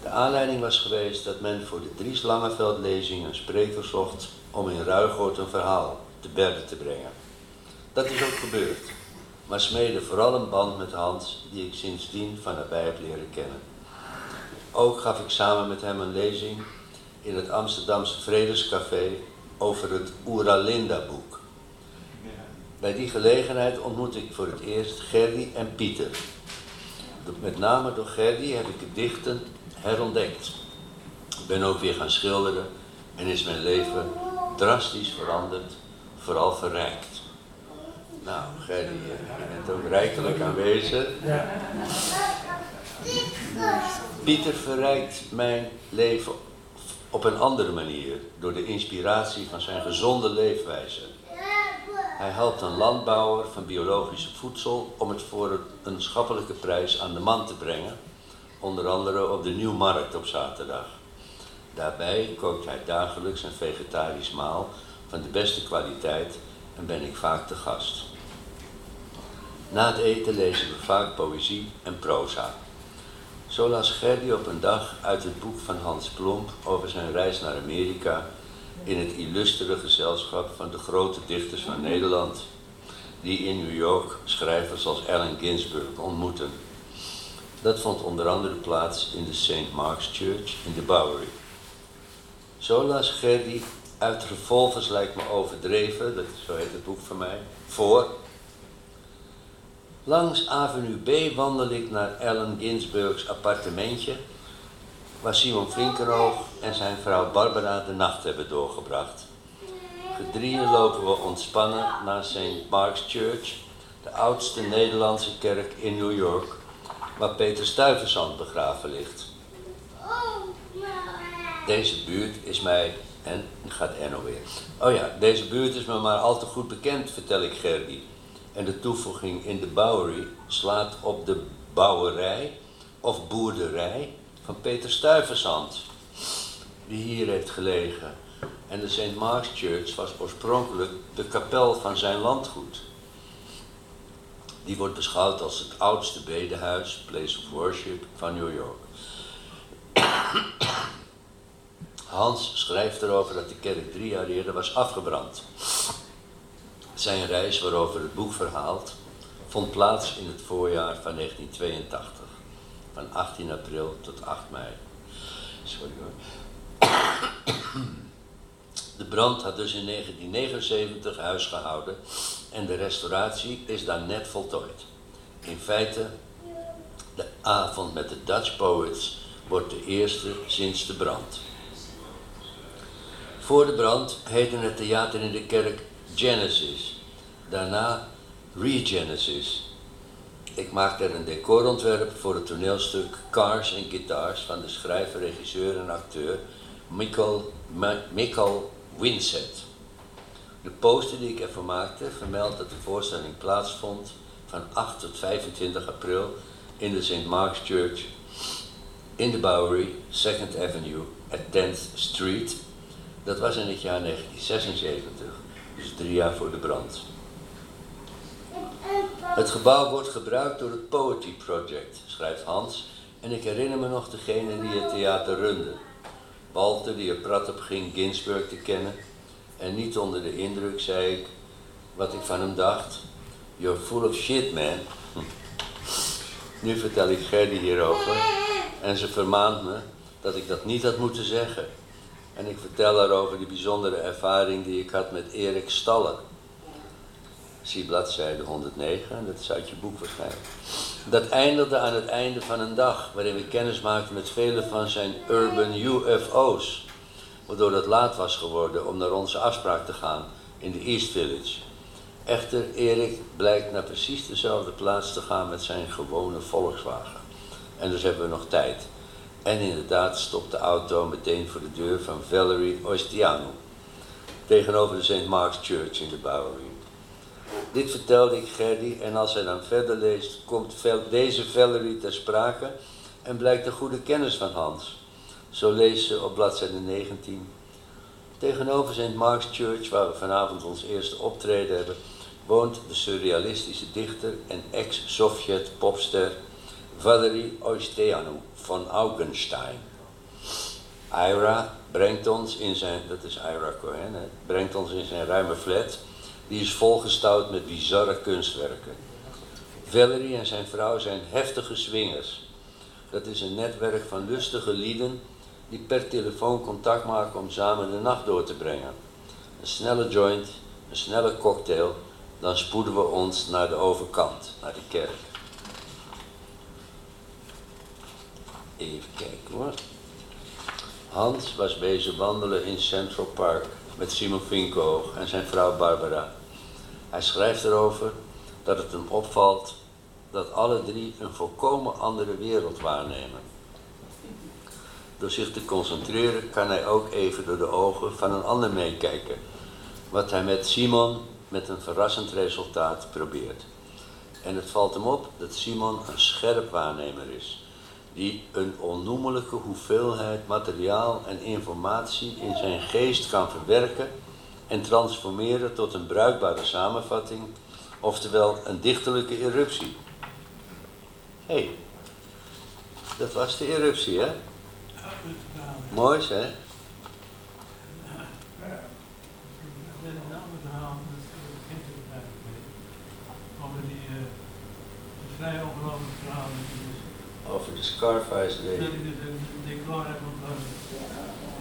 De aanleiding was geweest dat men voor de Dries Langeveld lezing een spreker zocht om in Ruigoort een verhaal te berden te brengen. Dat is ook gebeurd, maar smeedde vooral een band met Hans die ik sindsdien van nabij heb leren kennen. Ook gaf ik samen met hem een lezing in het Amsterdamse Vredescafé over het Oeralinda-boek. Bij die gelegenheid ontmoette ik voor het eerst Gerdy en Pieter. Met name door Gerdy heb ik de dichten herontdekt. Ik ben ook weer gaan schilderen en is mijn leven drastisch veranderd, vooral verrijkt. Nou, Gerdy, je bent ook rijkelijk aanwezig. Pieter verrijkt mijn leven op een andere manier, door de inspiratie van zijn gezonde leefwijze. Hij helpt een landbouwer van biologische voedsel om het voor een schappelijke prijs aan de man te brengen, onder andere op de Nieuwmarkt op zaterdag. Daarbij kookt hij dagelijks een vegetarisch maal van de beste kwaliteit en ben ik vaak te gast. Na het eten lezen we vaak poëzie en proza. Zo las Gerdy op een dag uit het boek van Hans Plomp over zijn reis naar Amerika in het illustere gezelschap van de grote dichters van Nederland, die in New York schrijvers als Allen Ginsberg ontmoeten. Dat vond onder andere plaats in de St. Mark's Church in de Bowery. Zo las Gerdy uit Revolvers lijkt me overdreven, dat is, zo heet het boek van mij, voor Langs Avenue B wandel ik naar Allen Ginsbergs appartementje, waar Simon Flinkeroog en zijn vrouw Barbara de nacht hebben doorgebracht. Gedrieën lopen we ontspannen naar St. Mark's Church, de oudste Nederlandse kerk in New York, waar Peter Stuyvesant begraven ligt. Deze buurt is mij, en gaat Enno weer. Oh ja, deze buurt is me maar al te goed bekend, vertel ik Gerdy. En de toevoeging in de Bowery slaat op de bouwerij of boerderij van Peter Stuyvesant, die hier heeft gelegen. En de St. Mark's Church was oorspronkelijk de kapel van zijn landgoed. Die wordt beschouwd als het oudste bedehuis, place of worship, van New York. Hans schrijft erover dat de kerk drie jaar eerder was afgebrand. Zijn reis waarover het boek verhaalt, vond plaats in het voorjaar van 1982, van 18 april tot 8 mei. Sorry hoor. De brand had dus in 1979 huis gehouden en de restauratie is dan net voltooid. In feite, de avond met de Dutch Poets wordt de eerste sinds de brand. Voor de brand heette het theater in de kerk Genesis. Daarna Regenesis. Ik maakte een decorontwerp voor het toneelstuk Cars and Guitars van de schrijver, regisseur en acteur Mikkel, Mikkel Winsett. De poster die ik ervoor maakte vermeldt dat de voorstelling plaatsvond van 8 tot 25 april in de St. Mark's Church in de Bowery, 2nd Avenue at 10th Street. Dat was in het jaar 1976, dus drie jaar voor de brand. Het gebouw wordt gebruikt door het Poetry Project, schrijft Hans, en ik herinner me nog degene die het theater runde. Walter, die er prat op ging Ginsberg te kennen, en niet onder de indruk zei ik wat ik van hem dacht. You're full of shit, man. Nu vertel ik Gerdy hierover en ze vermaant me dat ik dat niet had moeten zeggen. En ik vertel haar over die bijzondere ervaring die ik had met Erik Staller. Zie bladzijde 109, dat is uit je boek waarschijnlijk. Dat eindigde aan het einde van een dag, waarin we kennis maakten met vele van zijn urban UFO's. Waardoor het laat was geworden om naar onze afspraak te gaan in de East Village. Echter, Erik blijkt naar precies dezelfde plaats te gaan met zijn gewone Volkswagen. En dus hebben we nog tijd. En inderdaad stopt de auto meteen voor de deur van Valerie Ostiano. Tegenover de St. Mark's Church in de Bowery. Dit vertelde ik Gerdy en als hij dan verder leest, komt deze Valerie ter sprake en blijkt een goede kennis van Hans. Zo leest ze op bladzijde 19. Tegenover St. Mark's Church, waar we vanavond ons eerste optreden hebben, woont de surrealistische dichter en ex-Sovjet-popster Valery Oisteanu van Augenstein. Ira brengt ons in zijn, dat is Ira Cohen, hè, brengt ons in zijn ruime flat. Die is volgestouwd met bizarre kunstwerken. Valery en zijn vrouw zijn heftige swingers. Dat is een netwerk van lustige lieden die per telefoon contact maken om samen de nacht door te brengen. Een snelle joint, een snelle cocktail, dan spoeden we ons naar de overkant, naar de kerk. Even kijken hoor. Hans was bezig wandelen in Central Park met Simon Vinkoog en zijn vrouw Barbara. Hij schrijft erover dat het hem opvalt dat alle drie een volkomen andere wereld waarnemen. Door zich te concentreren kan hij ook even door de ogen van een ander meekijken. Wat hij met Simon met een verrassend resultaat probeert. En het valt hem op dat Simon een scherp waarnemer is, die een onnoemelijke hoeveelheid materiaal en informatie in zijn geest kan verwerken en transformeren tot een bruikbare samenvatting, oftewel een dichterlijke eruptie. Hé, hey, dat was de eruptie, hè? Mooi, hè? Uh, vrij ongelooflijk verhaal. Dat die dus- Over de Scarface Dat onthouden.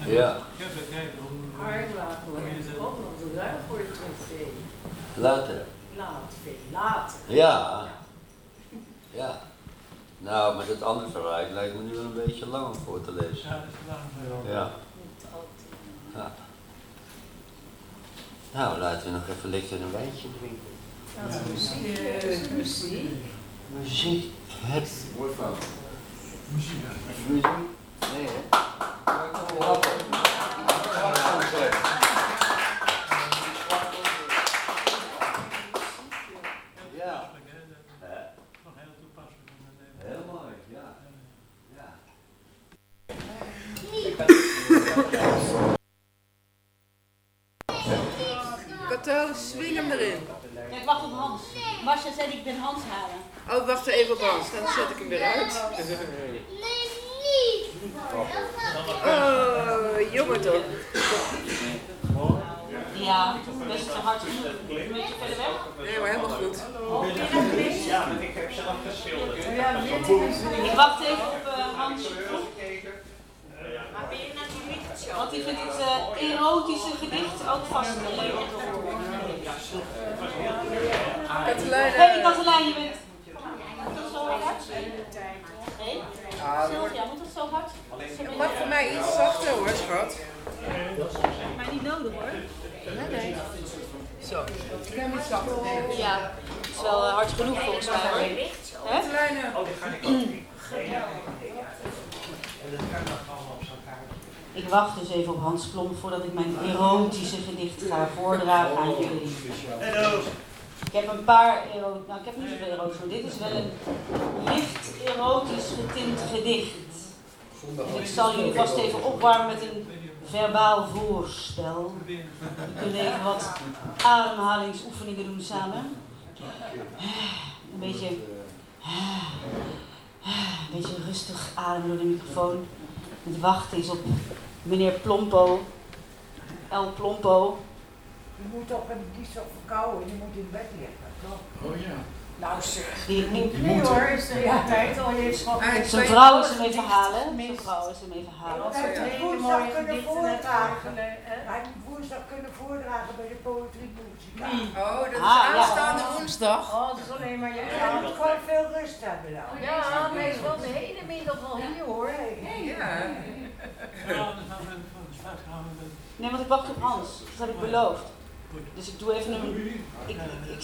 En Ja. Ik heb gekeken hoe... Aardlaag hoe je is dat- ook nog te ruim voor de trofee. Later. Laat, veel later. Ja. Ja. Nou, met het andere vergelijk lijkt me nu wel een beetje lang voor te lezen. Ja, dat is lang zo. Ja. ja. Nou, laten we nog even lekker een wijntje drinken. Ja, muziek. eh, muziek. Muziek. Het. Mooi van. Muziek? Nee, hè? Ja. Hè? Nog heel toepasselijk. om dat even- Heel mooi, ja. ja. Kato, swing hem erin. Ik wacht op Hans. Marcia zei ik ben Hans halen. Oh, wacht even op Hans, dan zet ik hem weer uit. Oh, jongen toch. Ja, best wel hard genoeg. Een beetje verder weg. Nee, maar helemaal goed. Ja, ik heb zelf geschilderd. Ik wacht even op eh, Hans. Want die vindt het eh, erotische gedicht ook vast te horen. Katelijn, Hé, eh, Katelijn, je bent... Moet dat zo hard? Nee? Ah, Sylvia, moet dat zo hard? het mag voor mij iets zachter hoor, schat. Maar niet nodig hoor. Nee, nee. Zo, ik heb iets zachter. Ja, het is wel eh, hard genoeg volgens mij hoor. Hè? Katelijn, eh, Ik wacht dus even op Hans Klom voordat ik mijn erotische gedicht ga voordragen aan jullie. Ik heb een paar ero nou ik heb niet zoveel erotisch, maar dit is wel een licht erotisch getint gedicht. Dus ik zal jullie vast even opwarmen met een verbaal voorstel. We kunnen even wat ademhalingsoefeningen doen samen. Een beetje, een beetje rustig ademen door de microfoon. Het wachten is op meneer Plompo. El Plompo. Je moet toch een die toch verkouden, je moet in bed liggen. toch? Oh ja. Nou zeg. Die, die, Nee hoor, is de hele tijd al eens ik zijn vrouw is hem even halen. Zijn vrouw is hem even halen. Hij heeft het woensdag kunnen voordragen. Hij moet woensdag kunnen voordragen bij de Poetry Musica. Oh, dat is Ah, ja. aanstaande woensdag. Oh, dat is alleen maar je. Hij moet gewoon veel rust hebben dan. Ja, hij is wel de hele middag wel hier hoor. Ja. Ja, Nee, want ik wacht op Hans. Dat heb ik beloofd. Dus ik doe even een. Ik, ik, ik,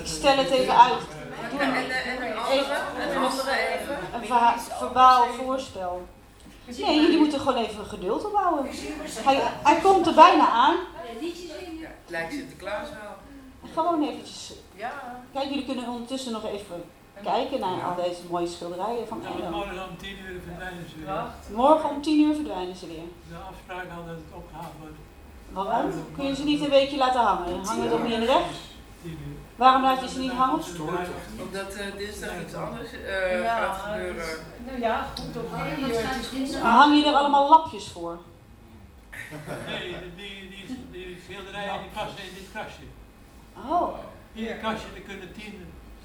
ik stel het even uit. Ik doe En, een, en, en een andere, en een andere even. een verha- verbaal voorspel. Nee, jullie moeten gewoon even geduld opbouwen. Hij, hij komt er bijna aan. Ja, lijkt Sinterklaas wel. Gewoon eventjes. Ja. Kijk, jullie kunnen ondertussen nog even kijken naar al deze mooie schilderijen van Engeland. morgen om tien uur verdwijnen ze weer. Morgen om 10 uur verdwijnen ze weer. De afspraak had dat het opgehaald wordt Waarom? Kun je ze niet een weekje laten hangen? Hangen we toch niet in de weg? Waarom laat je ze niet hangen? Omdat eh, dinsdag iets anders eh, Ja, gaat gebeuren. Nou ja, goed op hier. Hang je er allemaal lapjes voor? Nee, die, die, die schilderijen die passen in dit kastje. Oh. Hier een kastje, er kunnen tien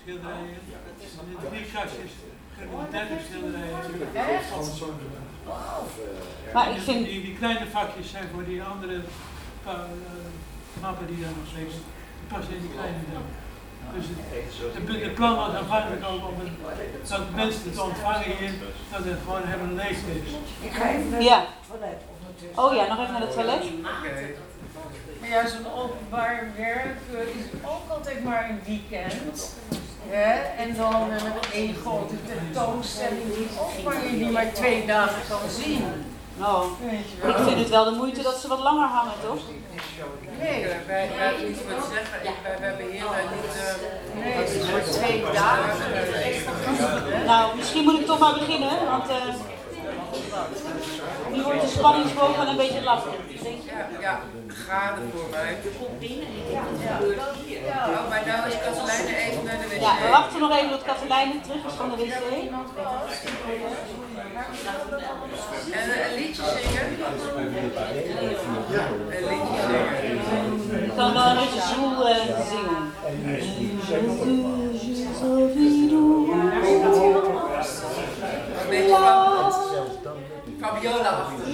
schilderijen. En in drie kastjes kunnen dertig schilderijen. Echt? Maar ik vind- Die, die kleine vakjes zijn voor die andere pa- eh, mappen die daar nog liggen. Die passen in die kleine. Dus het, het, het plan was aanvankelijk ook om het, dat mensen het ontvangen hier, dat het gewoon hebben een leesdienst. Ik ga even naar Ja. het toilet ondertussen. Oh ja, nog even naar het toilet. Maar ja, zo'n openbaar werk eh, is ook altijd maar een weekend. Hè? En dan eh, met één grote tentoonstelling die ook maar je die maar twee dagen kan zien. Nou, ik vind het wel de moeite dat ze wat langer hangen, toch? Nee, wij, hebben iets wat zeggen. Wij, wij hebben hier eh, niet. eh, Nee, maar twee dagen. Nou, misschien moet ik toch maar beginnen, want eh nu wordt de spanningsboog wel een beetje lastig. Ja, ja, ga ervoor mij. Oh, maar nou is Katelijne even naar de wc. Ja, we wachten nog even tot Katelijne terug is van de wc. En eh, een liedje zingen? Een liedje zingen. Ik kan wel een beetje zoel eh, zingen. Een beetje van Fabiola achter.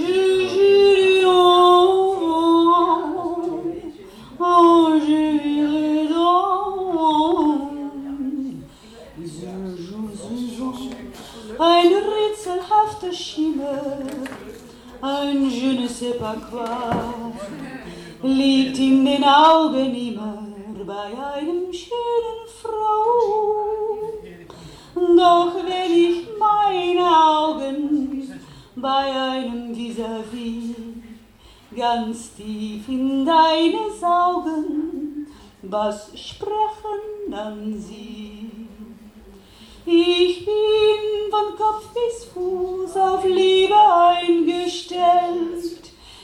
Ein rätselhafter Schimmer, ein je ne sais pas quoi, liegt in den Augen immer bei einem schönen Frau. Doch wenn ich meine Augen bei einem vis-à-vis ganz tief in deine saugen, was sprechen dann sie? Ich bin von Kopf bis Fuß auf Liebe eingestellt,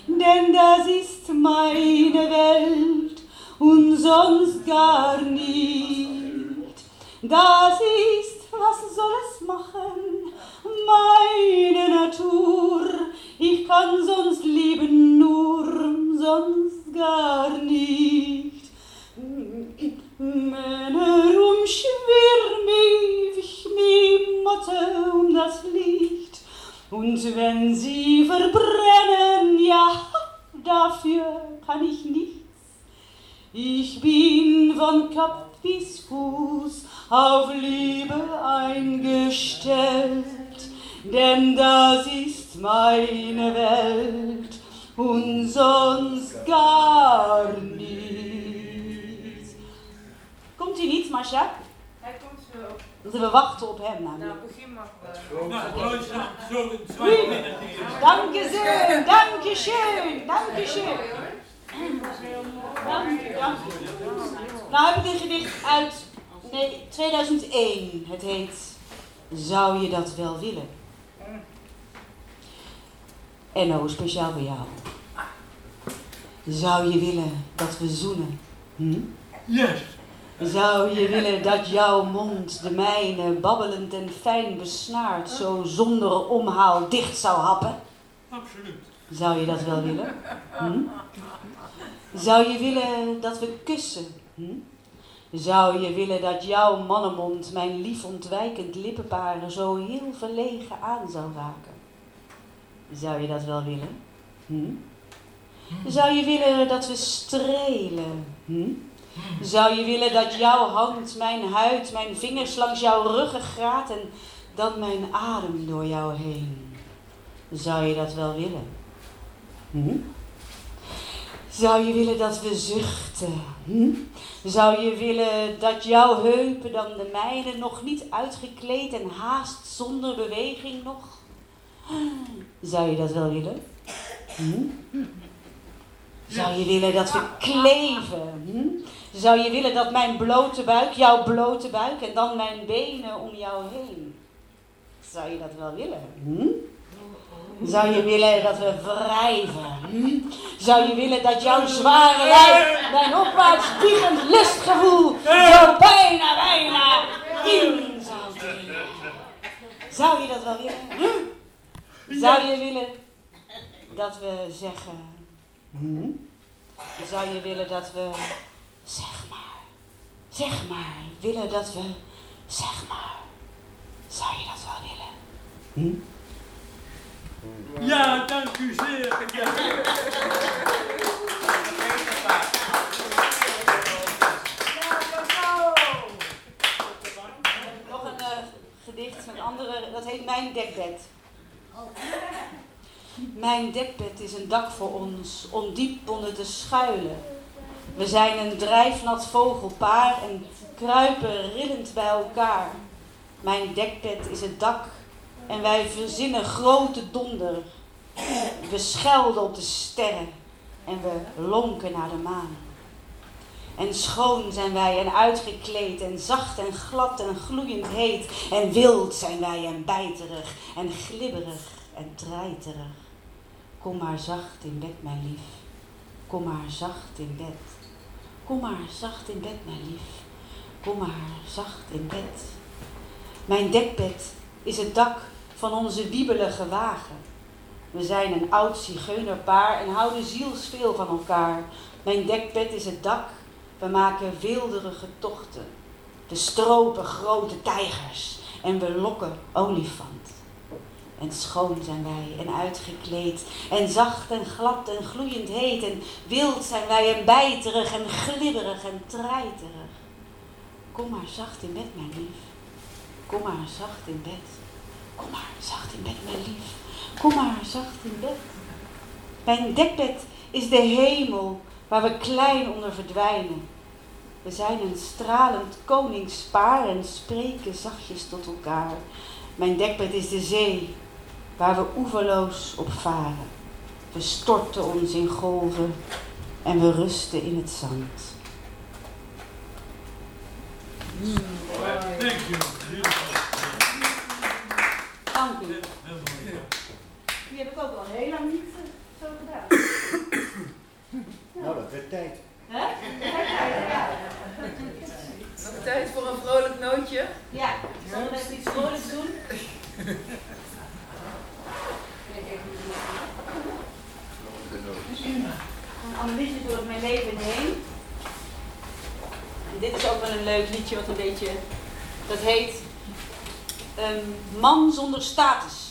denn das ist meine Welt und sonst gar nicht. Das ist, was soll es machen, meine Natur. Ich kann sonst lieben nur, sonst gar nicht. Männer umschwirren mich wie Motte um das Licht. Und wenn sie verbrennen, ja, dafür kann ich nichts. Ich bin von Kopf bis Fuß auf Liebe eingestellt, denn das ist meine Welt und sonst gar nichts. Komt hij niet, Masha? Hij komt zo. We wachten op hem namelijk. Nou, begin maar. Nou, zo, zo, Dankeschön, dankeschön, dankeschön. Dank u, dank u. Nou heb ik een gedicht uit nee, 2001. Het heet Zou je dat wel willen? Enno, speciaal voor jou. Zou je willen dat we zoenen? Hm? Yes. Zou je willen dat jouw mond de mijne babbelend en fijn besnaard zo zonder omhaal dicht zou happen? Absoluut. Zou je dat wel willen? Hm? Zou je willen dat we kussen? Hm? Zou je willen dat jouw mannenmond mijn lief ontwijkend lippenparen zo heel verlegen aan zou raken? Zou je dat wel willen? Hm? Zou je willen dat we strelen? Hm? Zou je willen dat jouw hand mijn huid, mijn vingers langs jouw ruggengraat en dan mijn adem door jou heen? Zou je dat wel willen? Hm? Zou je willen dat we zuchten? Hm? Zou je willen dat jouw heupen dan de mijne nog niet uitgekleed en haast zonder beweging nog? Zou je dat wel willen? Hm? Zou je willen dat we kleven? Hm? Zou je willen dat mijn blote buik, jouw blote buik en dan mijn benen om jou heen? Zou je dat wel willen? Hm? Zou je willen dat we wrijven? Hm? Zou je willen dat jouw zware lijf mijn opwaarts wiegend lustgevoel zo bijna, bijna in zou dringen? Zou je dat wel willen? Hm? Zou je willen dat we zeggen... Hm? Zou je willen dat we... Zeg maar, willen dat we... Zeg maar, zou je dat wel willen? Hm? Ja, dank u zeer. Ja. Nog een eh, gedicht met andere, dat heet Mijn dekbed. Mijn dekbed is een dak voor ons, om diep onder te schuilen. We zijn een drijfnat vogelpaar en kruipen rillend bij elkaar. Mijn dekbed is het dak en wij verzinnen grote donder. We schelden op de sterren en we lonken naar de maan. En schoon zijn wij en uitgekleed en zacht en glad en gloeiend heet. En wild zijn wij en bijterig en glibberig en treiterig. Kom maar zacht in bed, mijn lief. Kom maar zacht in bed. Kom maar zacht in bed, mijn lief. Kom maar zacht in bed. Mijn dekbed is het dak van onze wiebelige wagen. We zijn een oud zigeunerpaar en houden zielsveel van elkaar. Mijn dekbed is het dak, we maken weelderige tochten. We stropen grote tijgers en we lokken olifant. En schoon zijn wij en uitgekleed en zacht en glad en gloeiend heet en wild zijn wij en bijterig en glibberig en treiterig. Kom maar zacht in bed, mijn lief. Kom maar zacht in bed. Kom maar zacht in bed, mijn lief. Kom maar zacht in bed. Mijn dekbed is de hemel waar we klein onder verdwijnen. We zijn een stralend koningspaar en spreken zachtjes tot elkaar. Mijn dekbed is de zee waar we oeverloos op varen. We storten ons in golven en we rusten in het zand. Thank you. Dank u. Die heb ik ook al heel lang niet eh, zo gedaan. Nou, dat werd tijd. Hè? Ja. Nog tijd voor een vrolijk nootje. Ja, zullen we even iets vrolijks doen? Een ander liedje door mijn leven heen. En dit is ook wel een leuk liedje wat een beetje, dat heet ehm, Man zonder status.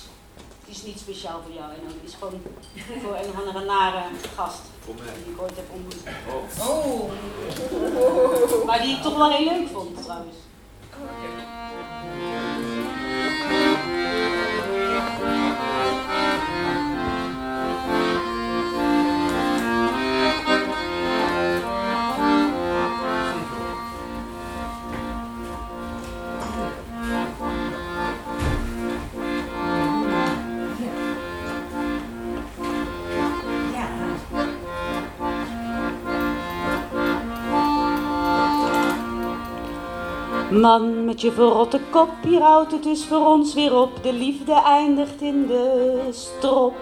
Die is niet speciaal voor jou en die is gewoon voor een of andere nare gast. Die ik ooit heb ontmoet. Oh. Maar die ik toch wel heel leuk vond trouwens. Man met je verrotte kop, hier houdt het dus voor ons weer op. De liefde eindigt in de strop.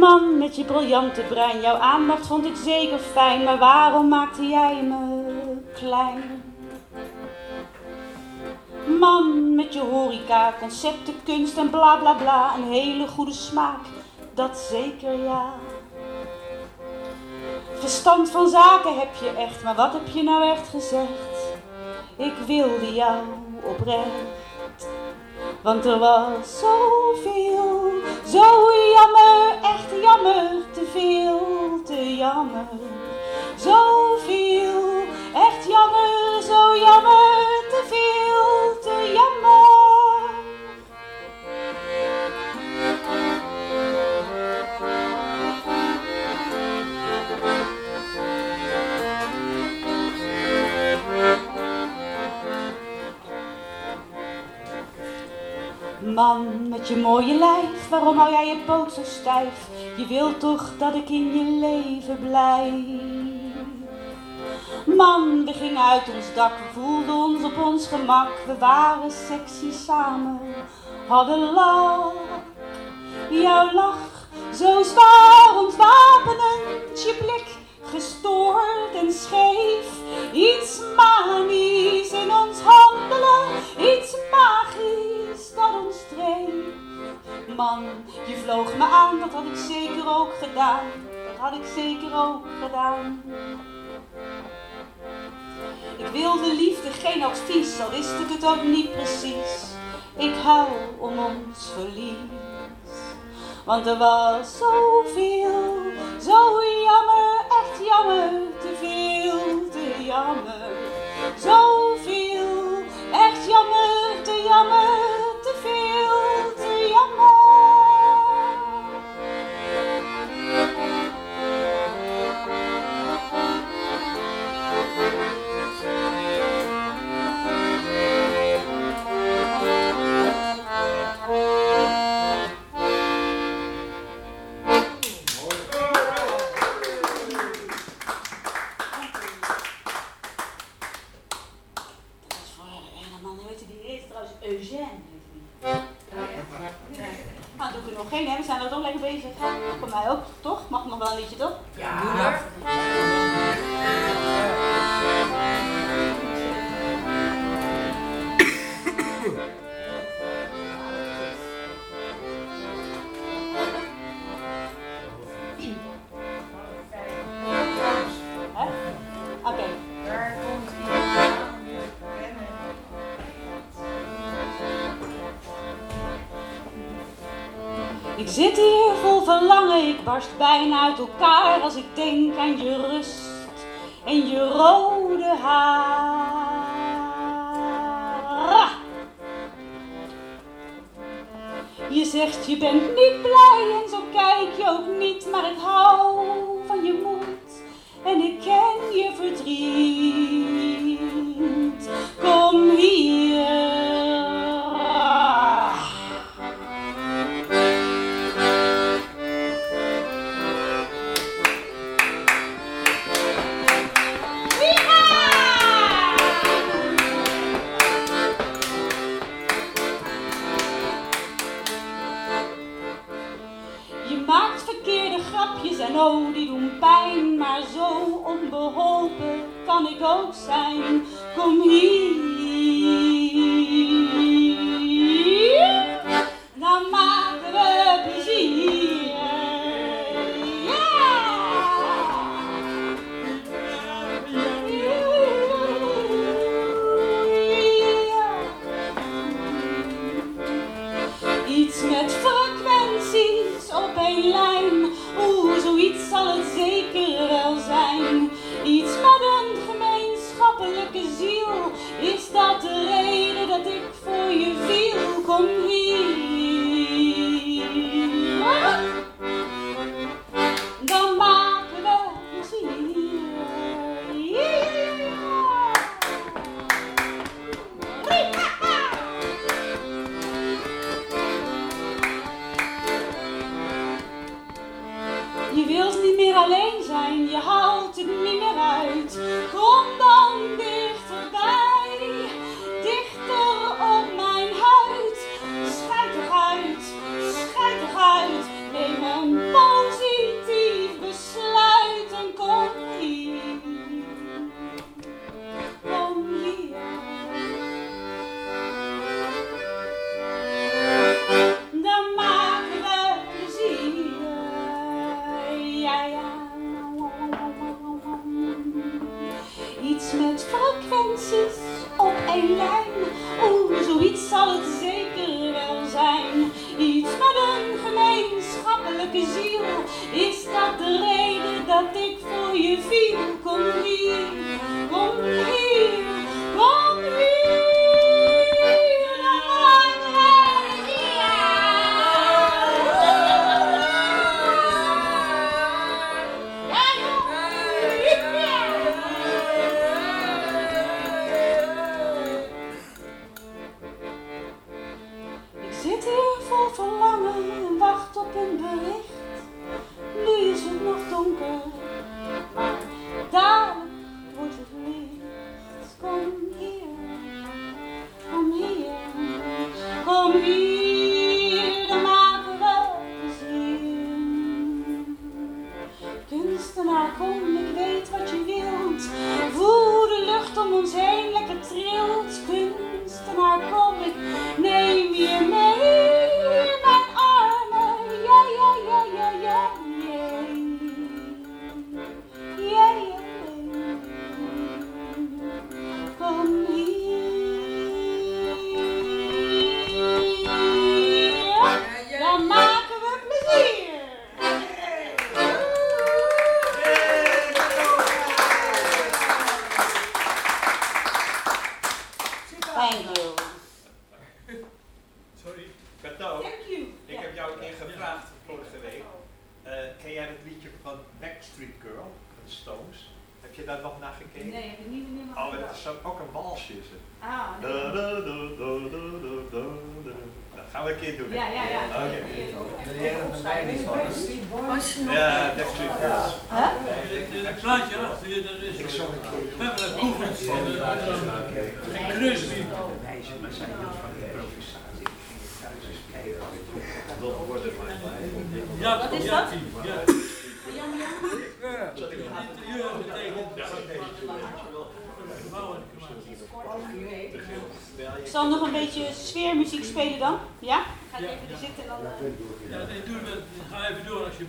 Man met je briljante brein, jouw aandacht vond ik zeker fijn, maar waarom maakte jij me klein? Man met je horeca, concepten, kunst en bla bla bla, een hele goede smaak, dat zeker ja. Verstand van zaken heb je echt, maar wat heb je nou echt gezegd? Ik wilde jou oprecht, want er was zoveel, zo jammer, echt jammer, te veel, te jammer. Zoveel, echt jammer, zo jammer, Man met je mooie lijf, waarom hou jij je poot zo stijf? Je wilt toch dat ik in je leven blijf? Man, we gingen uit ons dak, we voelden ons op ons gemak. We waren sexy samen, hadden lach. Jouw lach, zo zwaar ontwapenend, je blik gestoord en scheef. Iets manisch in ons handelen, iets magisch dat ons dreef. Man, je vloog me aan, dat had ik zeker ook gedaan. Dat had ik zeker ook gedaan. Ik wilde liefde geen advies, al wist ik het ook niet precies. Ik hou om ons verlies. Want er was zoveel, zo jammer, echt jammer, te veel, te jammer. Zoveel, echt jammer, te jammer. bijna uit elkaar als ik denk aan je rust en je rode haar.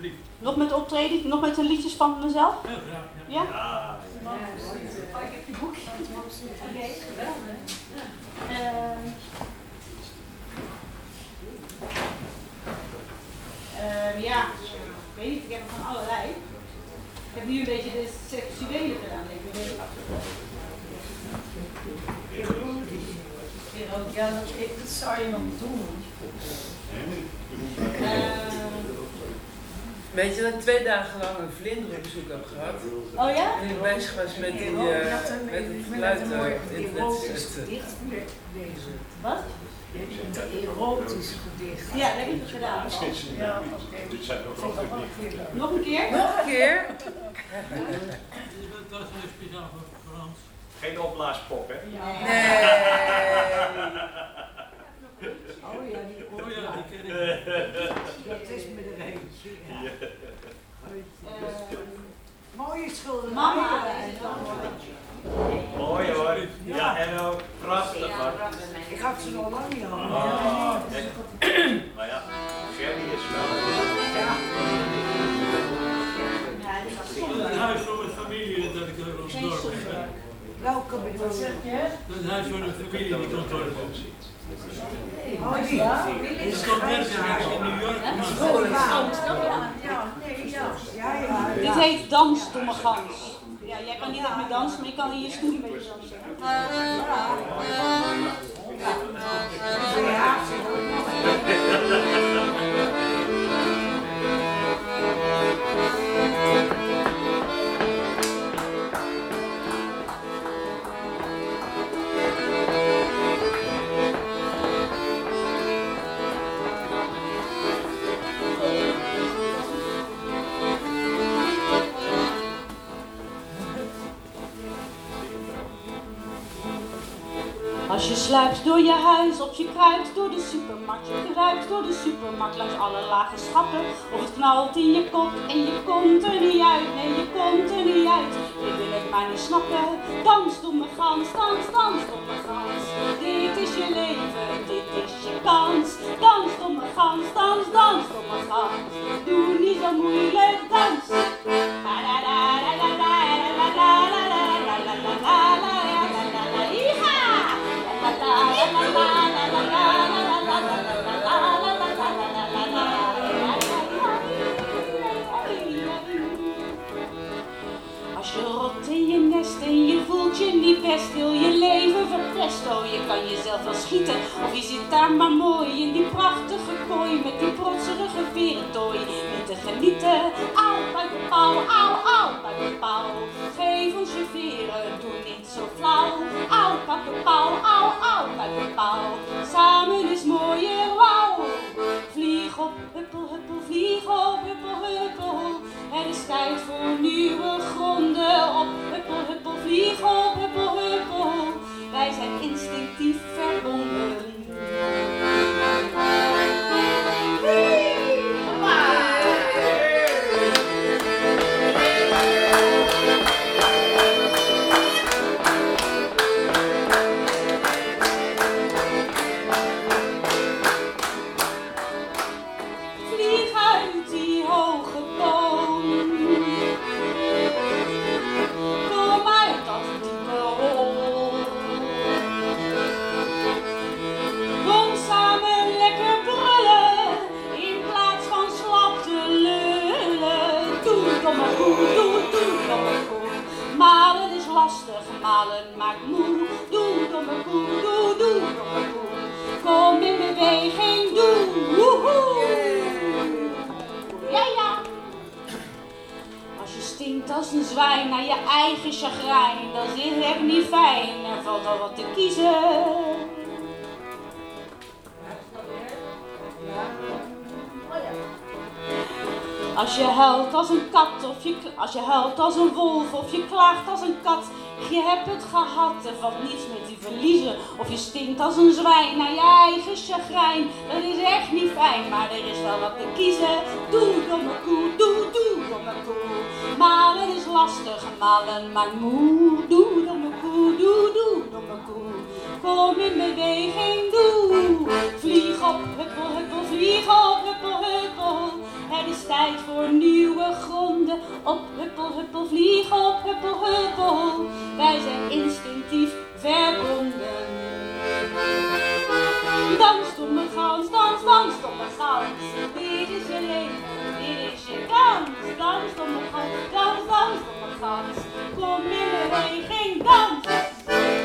Alsjeblieft. Nog met optreden, nog met de liedjes van mezelf? Graag. Ja. Ja? Ah, Oh, ik heb je boekje. Oké, geweldig. Ehm. Ehm, ja, ik weet niet, ik heb er van allerlei. Ik heb nu een beetje de seksuele gedaan, denk ik. Ja, dat, ik, dat zou je nog doen. Ehm, Weet je dat ik twee dagen lang een vlinderonderzoek heb gehad? oh ja? En ik bezig was met, die, eh, een- met het geluid eh, op. Wat? Een erotisch gedicht. Ja, dat heb ik gedaan. Ja, dit zijn ook leuk. Nog een keer? Nog een keer? Dat was een speciaal voor Frans. Geen opblaaspop, hè? Nee. Oh ja, die Oh ja, die ken ik. Dat is me er eentje. Ja. Ehm, Mooie schilderijen. Mama. eh, Mooi hoor. Ja, en ook prachtig hoor. Ik had ze nog lang niet hangen. Oh, nee. Maar ja, Gerry is wel. Dat huis voor mijn familie dat ik er het dorp heb. Welke bedoel je? Dat huis voor de familie die kantoor Oh, in New York. Oh, ja. Ja, ja. Ja, ja. Dit heet Dans, domme gans. Ja, jij kan niet echt meer dansen, maar je kan in je stoel een beetje dansen. Als je sluipt door je huis, op je kruipt door de supermarkt, je kruipt door de supermarkt langs alle lage schappen. Of het knalt in je kop en je komt er niet uit, nee je komt er niet uit. Je wil het maar niet snappen, dans domme gans, dans, dans domme gans. Dit is je leven, dit is je kans. Dans domme gans, dans, dans domme gans. Doe niet zo moeilijk, dans. La la la la la la la la! La la la la la Je rot in je nest en je voelt je niet best, wil je leven verpest. Oh, je kan jezelf wel schieten, of je zit daar maar mooi in die prachtige kooi met die protserige verentooi. Niet te genieten, au, bij de pauw, au, au, bij de pauw. Geef ons je veren, doe niet zo flauw. Au, pak de pauw, au, au, bij de pauw. Samen is mooier, wauw. Vlieg op, huppel, huppel, vlieg op, huppel, huppel. Het is tijd voor nieuwe gronden op. Huppel, huppel, vlieg op, huppel, huppel. Wij zijn instinctief verbonden. Een zwijn naar je eigen chagrijn, dat is echt niet fijn. Er valt al wat te kiezen. Als je huilt als een kat, of je, als je huilt als een wolf, of je klaagt als een kat, je hebt het gehad, er valt niets meer te verliezen. Of je stinkt als een zwijn naar je eigen chagrijn, dat is echt niet fijn, maar er is wel wat te kiezen. Doe domme koe, doe, doe domme koe. Malen is lastig, malen maakt moe. Doe domme koe, doe, doe domme koe. Kom in beweging, doe. Vlieg op, huppel, huppel, vlieg op, huppel, huppel. Het is tijd voor nieuwe gronden. Op, huppel, huppel, vlieg op, huppel, huppel. Wij zijn instinctief verbonden. Dans, stomme gans, dans, dans, stomme gans. Dit is je leven, dit is je kans. Dans, stomme gans, dans, dans, stomme gans. Kom in beweging, dans.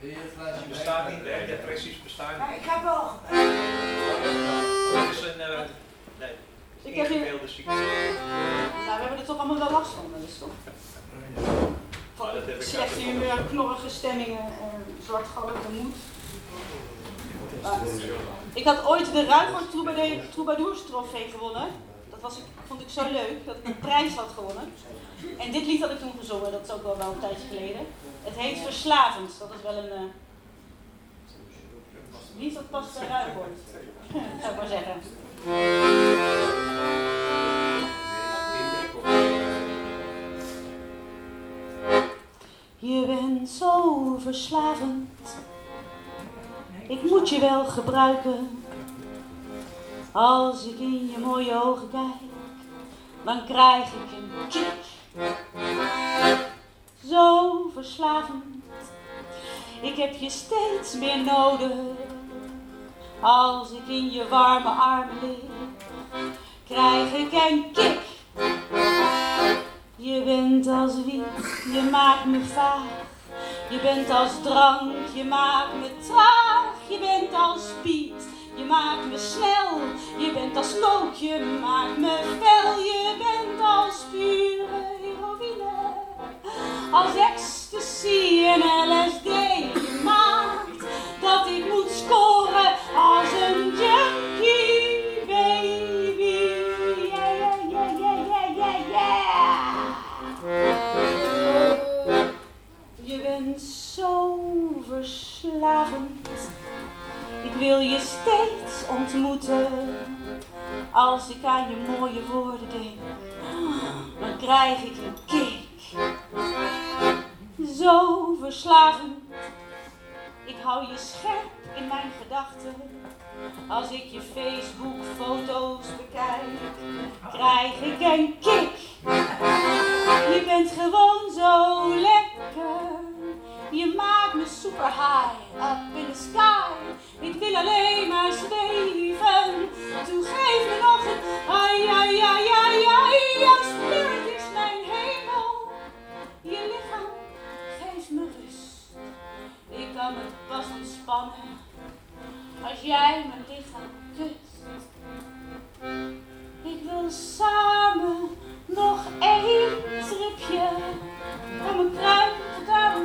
Het bestaat niet, hè? depressies bestaan Maar niet. ik heb wel. Het is een, eh, nee, Ik heb ingebeelde ziekte. Nou, we hebben er toch allemaal wel last van, dat is toch? Van ik slechte humeur, knorrige stemmingen, uh, zwartgallige moed. Maar ik had ooit de Troubadour- Troubadours trofee gewonnen. Dat was, ik- vond ik zo leuk, dat ik een prijs had gewonnen. En dit lied had ik toen gezongen, dat is ook wel, wel een tijdje geleden. Het heet Verslavend, dat is wel een... eh lied dat past bij Ruigoord, zou ik maar zeggen. Je bent zo verslavend. Ik moet je wel gebruiken. Als ik in je mooie ogen kijk, dan krijg ik een kick. Zo verslavend. Ik heb je steeds meer nodig. Als ik in je warme armen lig, krijg ik een kick. Je bent als wiet, je maakt me vaag. Je bent als drank, je maakt me traag. Je bent als piet, je maakt me snel. Je bent als kook, je maakt me fel. Je bent als pure. Als ecstasy en LSD. Maakt dat ik moet scoren als een junkie, baby. Yeah, yeah, yeah, yeah, yeah, yeah, yeah. Je bent zo verslavend. Ik wil je steeds ontmoeten. Als ik aan je mooie woorden denk, dan krijg ik een kick. Zo verslavend. Ik hou je scherp in mijn gedachten. Als ik je Facebook foto's bekijk, krijg ik een kick. Je bent gewoon zo lekker. Je maakt me super high, up in the sky. Ik wil alleen maar zweven. Toen geef me nog een ai ai ai ai ai. Jouw spirit is mijn hemel. Je lichaam geeft me rust. Ik kan me pas ontspannen als jij mijn lichaam kust. Ik wil samen nog één tripje. Van mijn tot aan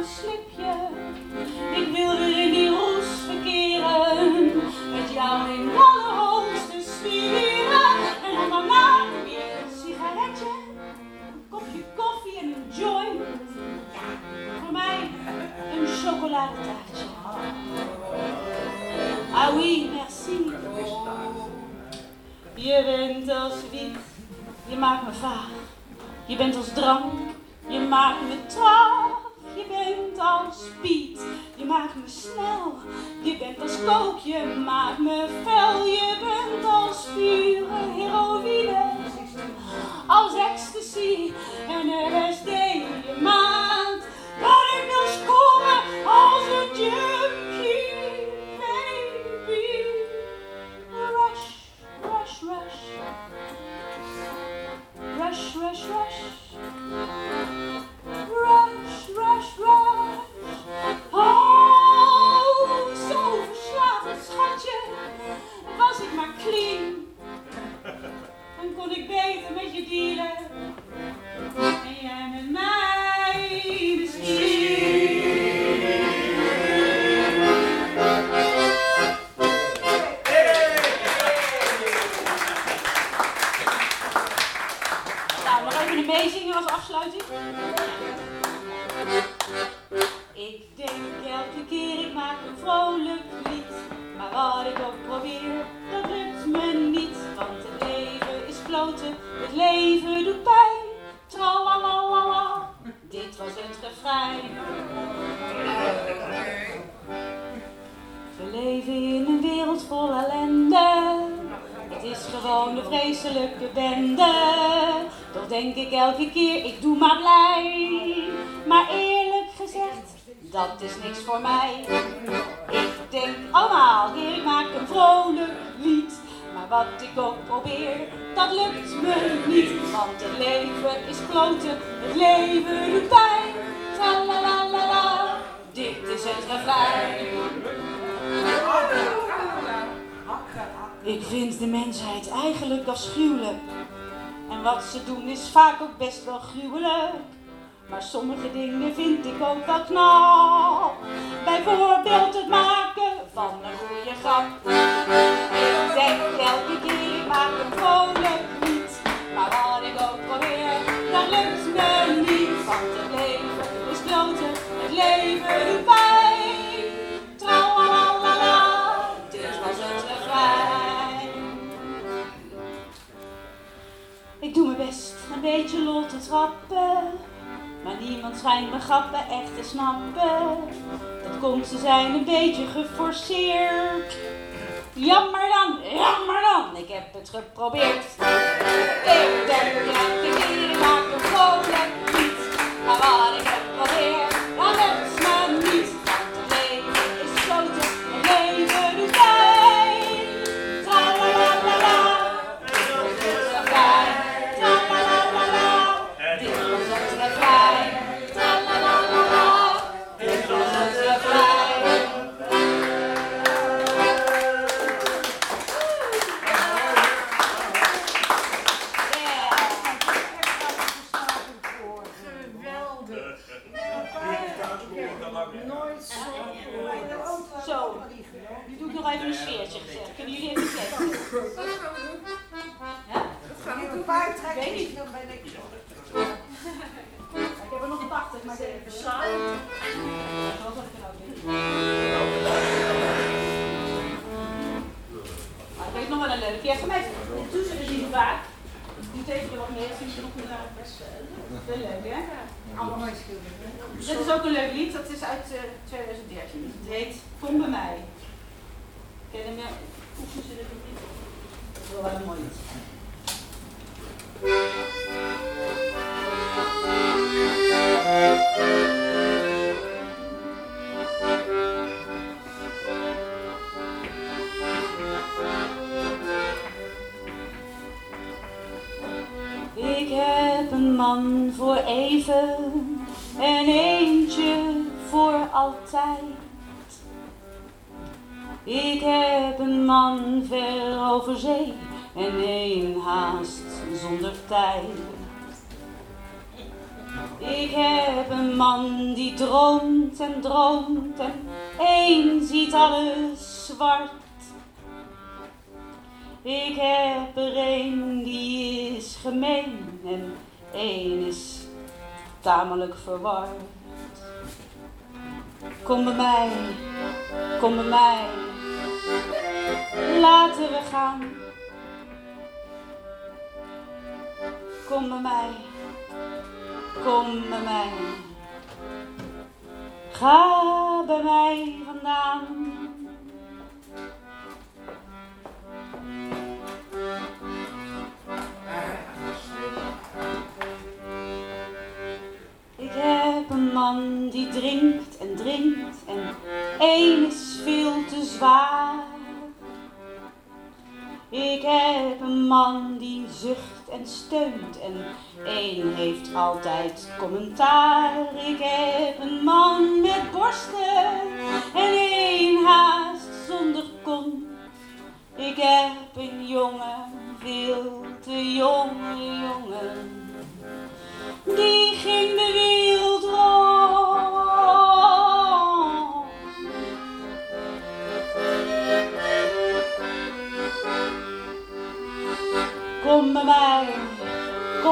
Bijvoorbeeld het maken van een goede grap. Ik denk elke keer, maak een vrolijk niet, Maar wat ik ook probeer, dat lukt me niet. Want het leven is kloten, het leven doet pijn. Tralalala, dus was het refrein. Ik doe mijn best, een beetje lot te trappen Niemand schijnt mijn grappen echt te snappen. Dat komt, ze zijn een beetje geforceerd. Jammer dan, jammer dan, ik heb het geprobeerd. Ik ben de kinderen maken vrolijk niet. Maar wat ik heb geprobeerd. tamelijk verward. Kom bij mij, kom bij mij, laten we gaan. Kom bij mij, kom bij mij, ga bij mij vandaan. steunt. En één heeft altijd commentaar. Ik heb een man met borsten en één haast zonder kont. Ik heb een jongen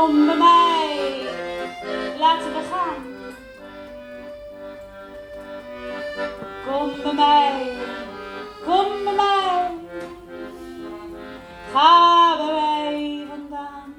Kom bij mij. Laten we gaan. Kom bij mij. Kom bij mij. Ga bij mij vandaan.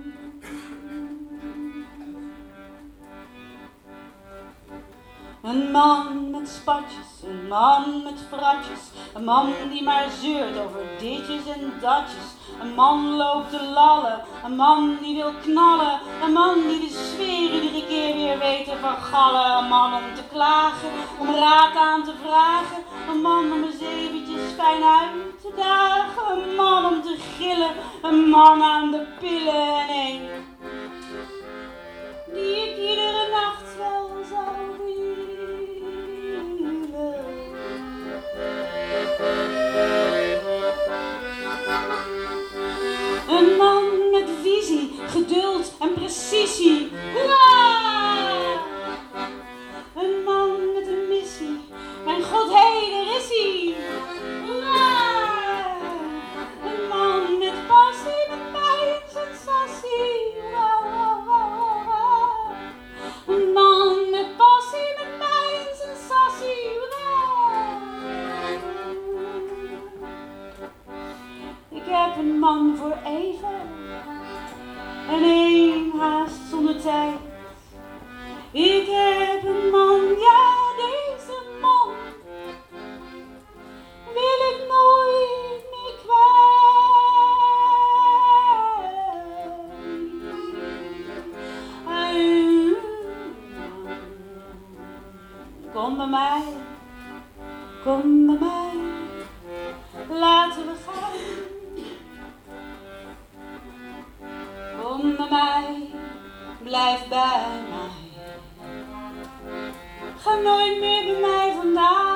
Een man met spatjes, een man met fratjes een man die maar zeurt over ditjes en datjes. Een man loopt te lallen, een man die wil knallen, een man die de sfeer iedere keer weer weet te vergallen. Een man om te klagen, om raad aan te vragen, een man om eens eventjes fijn uit te dagen. Een man om te gillen, een man aan de pillen en een die ik iedere nacht wel zou geduld en precisie. Hoera! Een man met een missie. Mijn god, hé, hey, daar is hij. En één haast zonder tijd. Ik heb een man, ja deze man wil ik nooit meer kwijt. Kom bij mij, kom bij mij, laten we gaan. Kom bij mij, blijf bij mij. Ga nooit meer bij mij vandaan.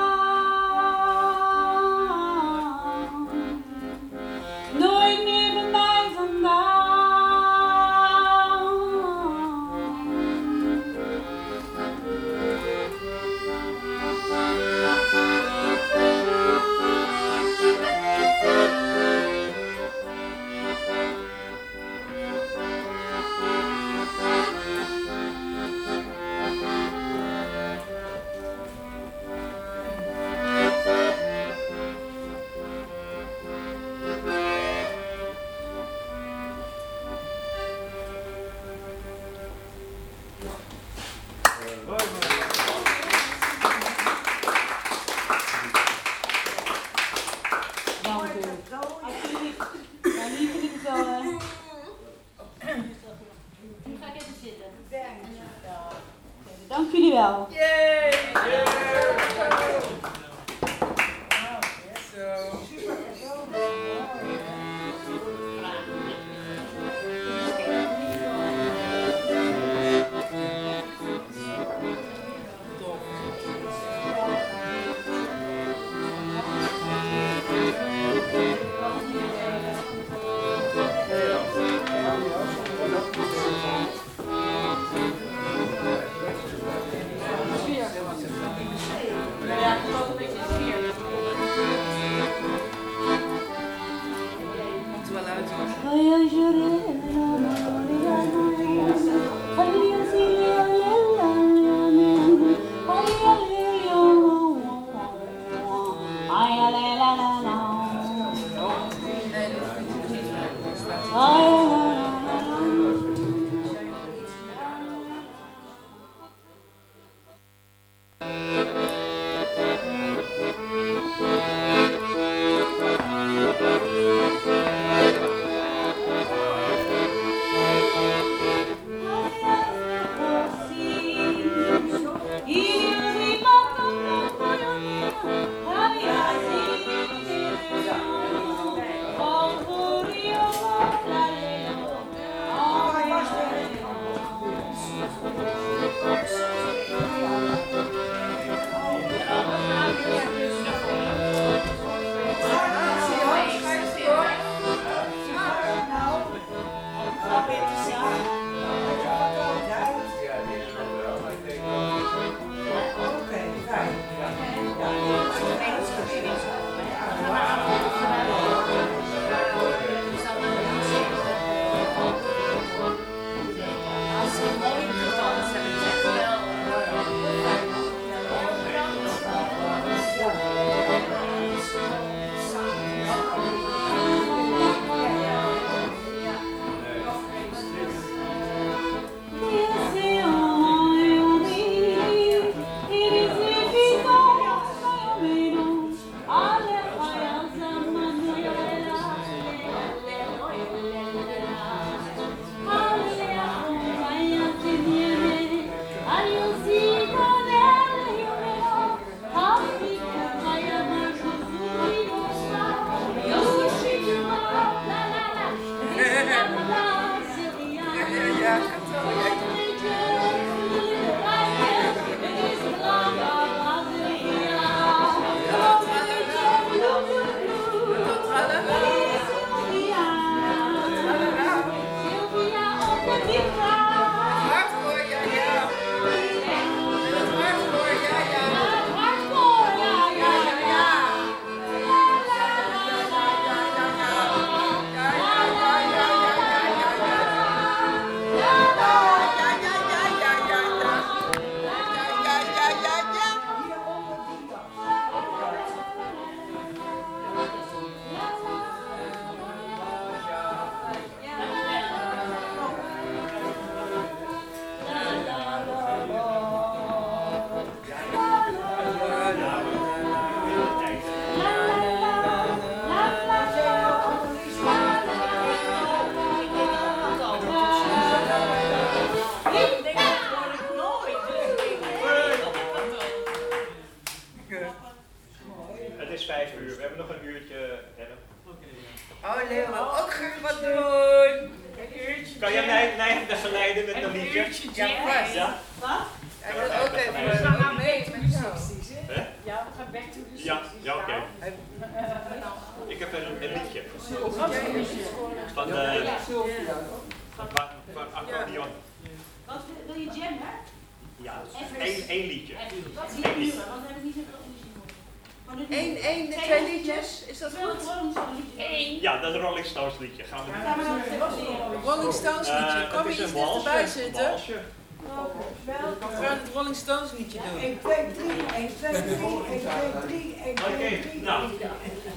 1, 2, 3, 1, 2, 3, 1, 2, Oké, 3. nou,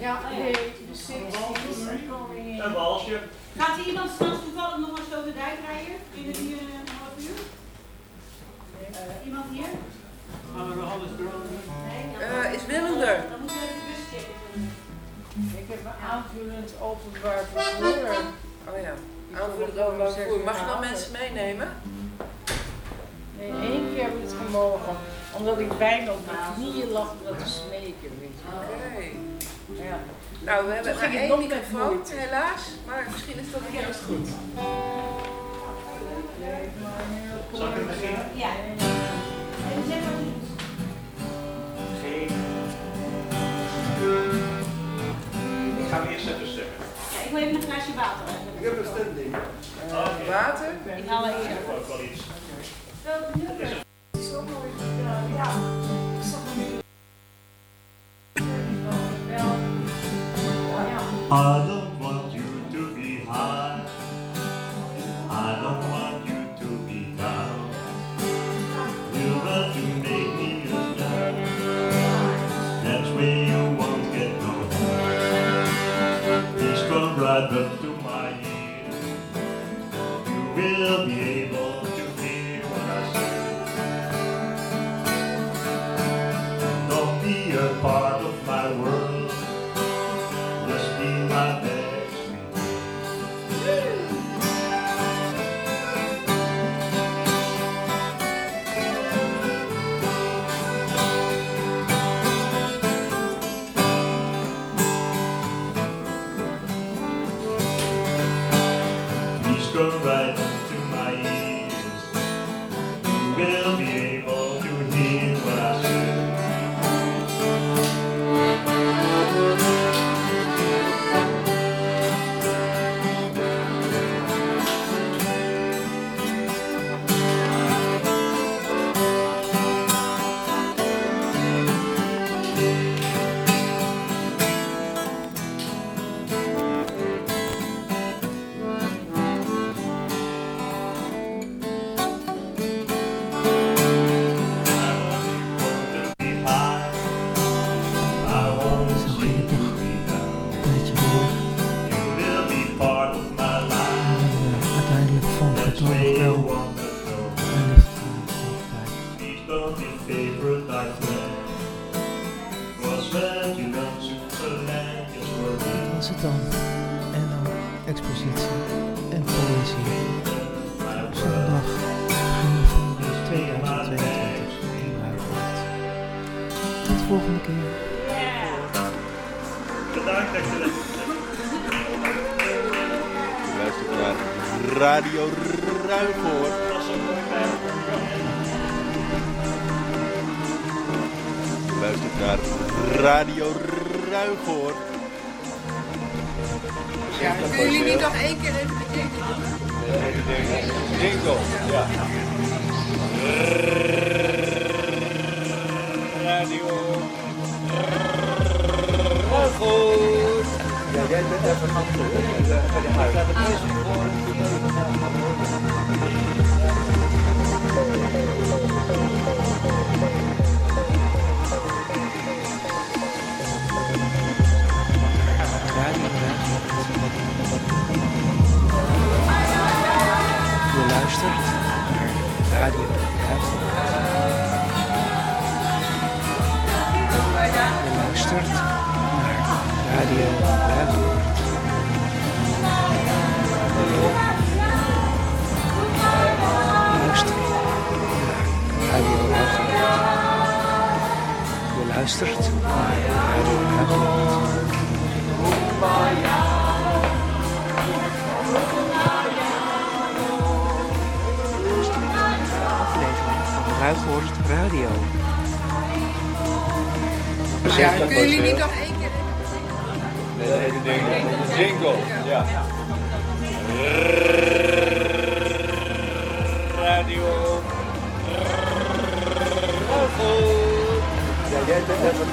Ja, nee, de 60s. going een walsje. Gaat er iemand straks toevallig nog een Sloterdijk rijden? Binnen die eh, een half uur? Eh, iemand hier? Gaan we alles doen? Nee? Eh, is Willem er? Dan moeten we even de bus checken. Ik heb een aanvullend openbaar vervoer. Oh ja. Aanvullend openbaar vervoer. Mag je dan mensen meenemen? Nee, één keer ik het gemogen. Omdat ik bijna op mijn knieën lag om dat te smeken, weet je wel. Oké. Ja. Nou, we hebben Toen maar één microfoon, helaas. Maar misschien is dat een keer goed. Zal ik het beginnen? Ja. Ik ga hem eerst even stemmen. Ja, ik wil even een glaasje water hebben. Ik heb een stemding. Oké. Water? Ik haal heb ook wel iets. Welk nummer? Zo mooi gedaan, ja. Ik zag hem niet. I don't want you to be high. I don't want you to be down. You want to make me a star. That's where you won't get no harm. Please come right dan. En dan expositie en poëzie. Zondag begin van 2022 in Ruigoord. Tot de volgende keer. Bedankt dat je luistert naar Radio Ruigoord. Je luistert naar Radio Ruigoord. Ja, kunnen jullie niet nog één keer even de jingle doen? Ja. Radio Ruigoord. Ja, jij bent even doen. Bij de huis. Luistert naar Radio Ruigoord. Je luistert naar Radio Ruigoord. Luister naar Radio. Je luistert naar Radio Ruigoord. Ruighorst Radio. Ja, kunnen jullie niet nog één keer... Nee, dat heet het ding. Jingle, ja. Radio. Ja, jij bent even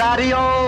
Radio